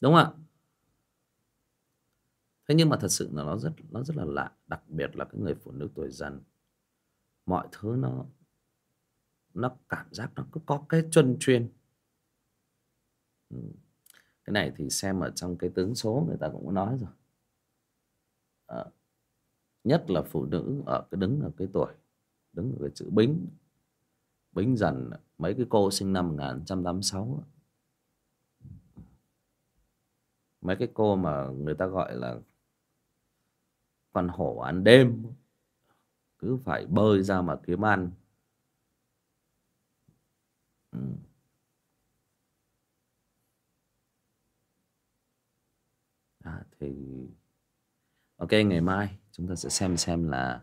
Đúng không ạ? Thế nhưng mà thật sự là nó rất nó rất là lạ đặc biệt là cái người phụ nữ tuổi dần. Mọi thứ nó nó cảm giác nó cứ có cái chân chuyên. Ừ. Cái này thì xem ở trong cái tướng số người ta cũng có nói rồi. À, nhất là phụ nữ ở cái đứng ở cái tuổi đứng ở cái chữ bính. Bính dần mấy cái cô sinh năm 1986 mấy cái cô mà người ta gọi là con hổ ăn đêm. Cứ phải bơi ra mà kiếm ăn. Ừ. à, thì ok ngày mai chúng ta sẽ xem xem là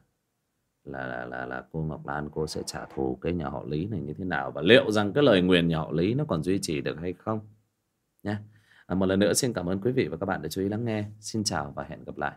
là là là, là cô Ngọc Lan cô sẽ trả thù cái nhà họ Lý này như thế nào và liệu rằng cái lời nguyền nhà họ Lý nó còn duy trì được hay không nhé à, một lần nữa xin cảm ơn quý vị và các bạn đã chú ý lắng nghe. Xin chào và hẹn gặp lại.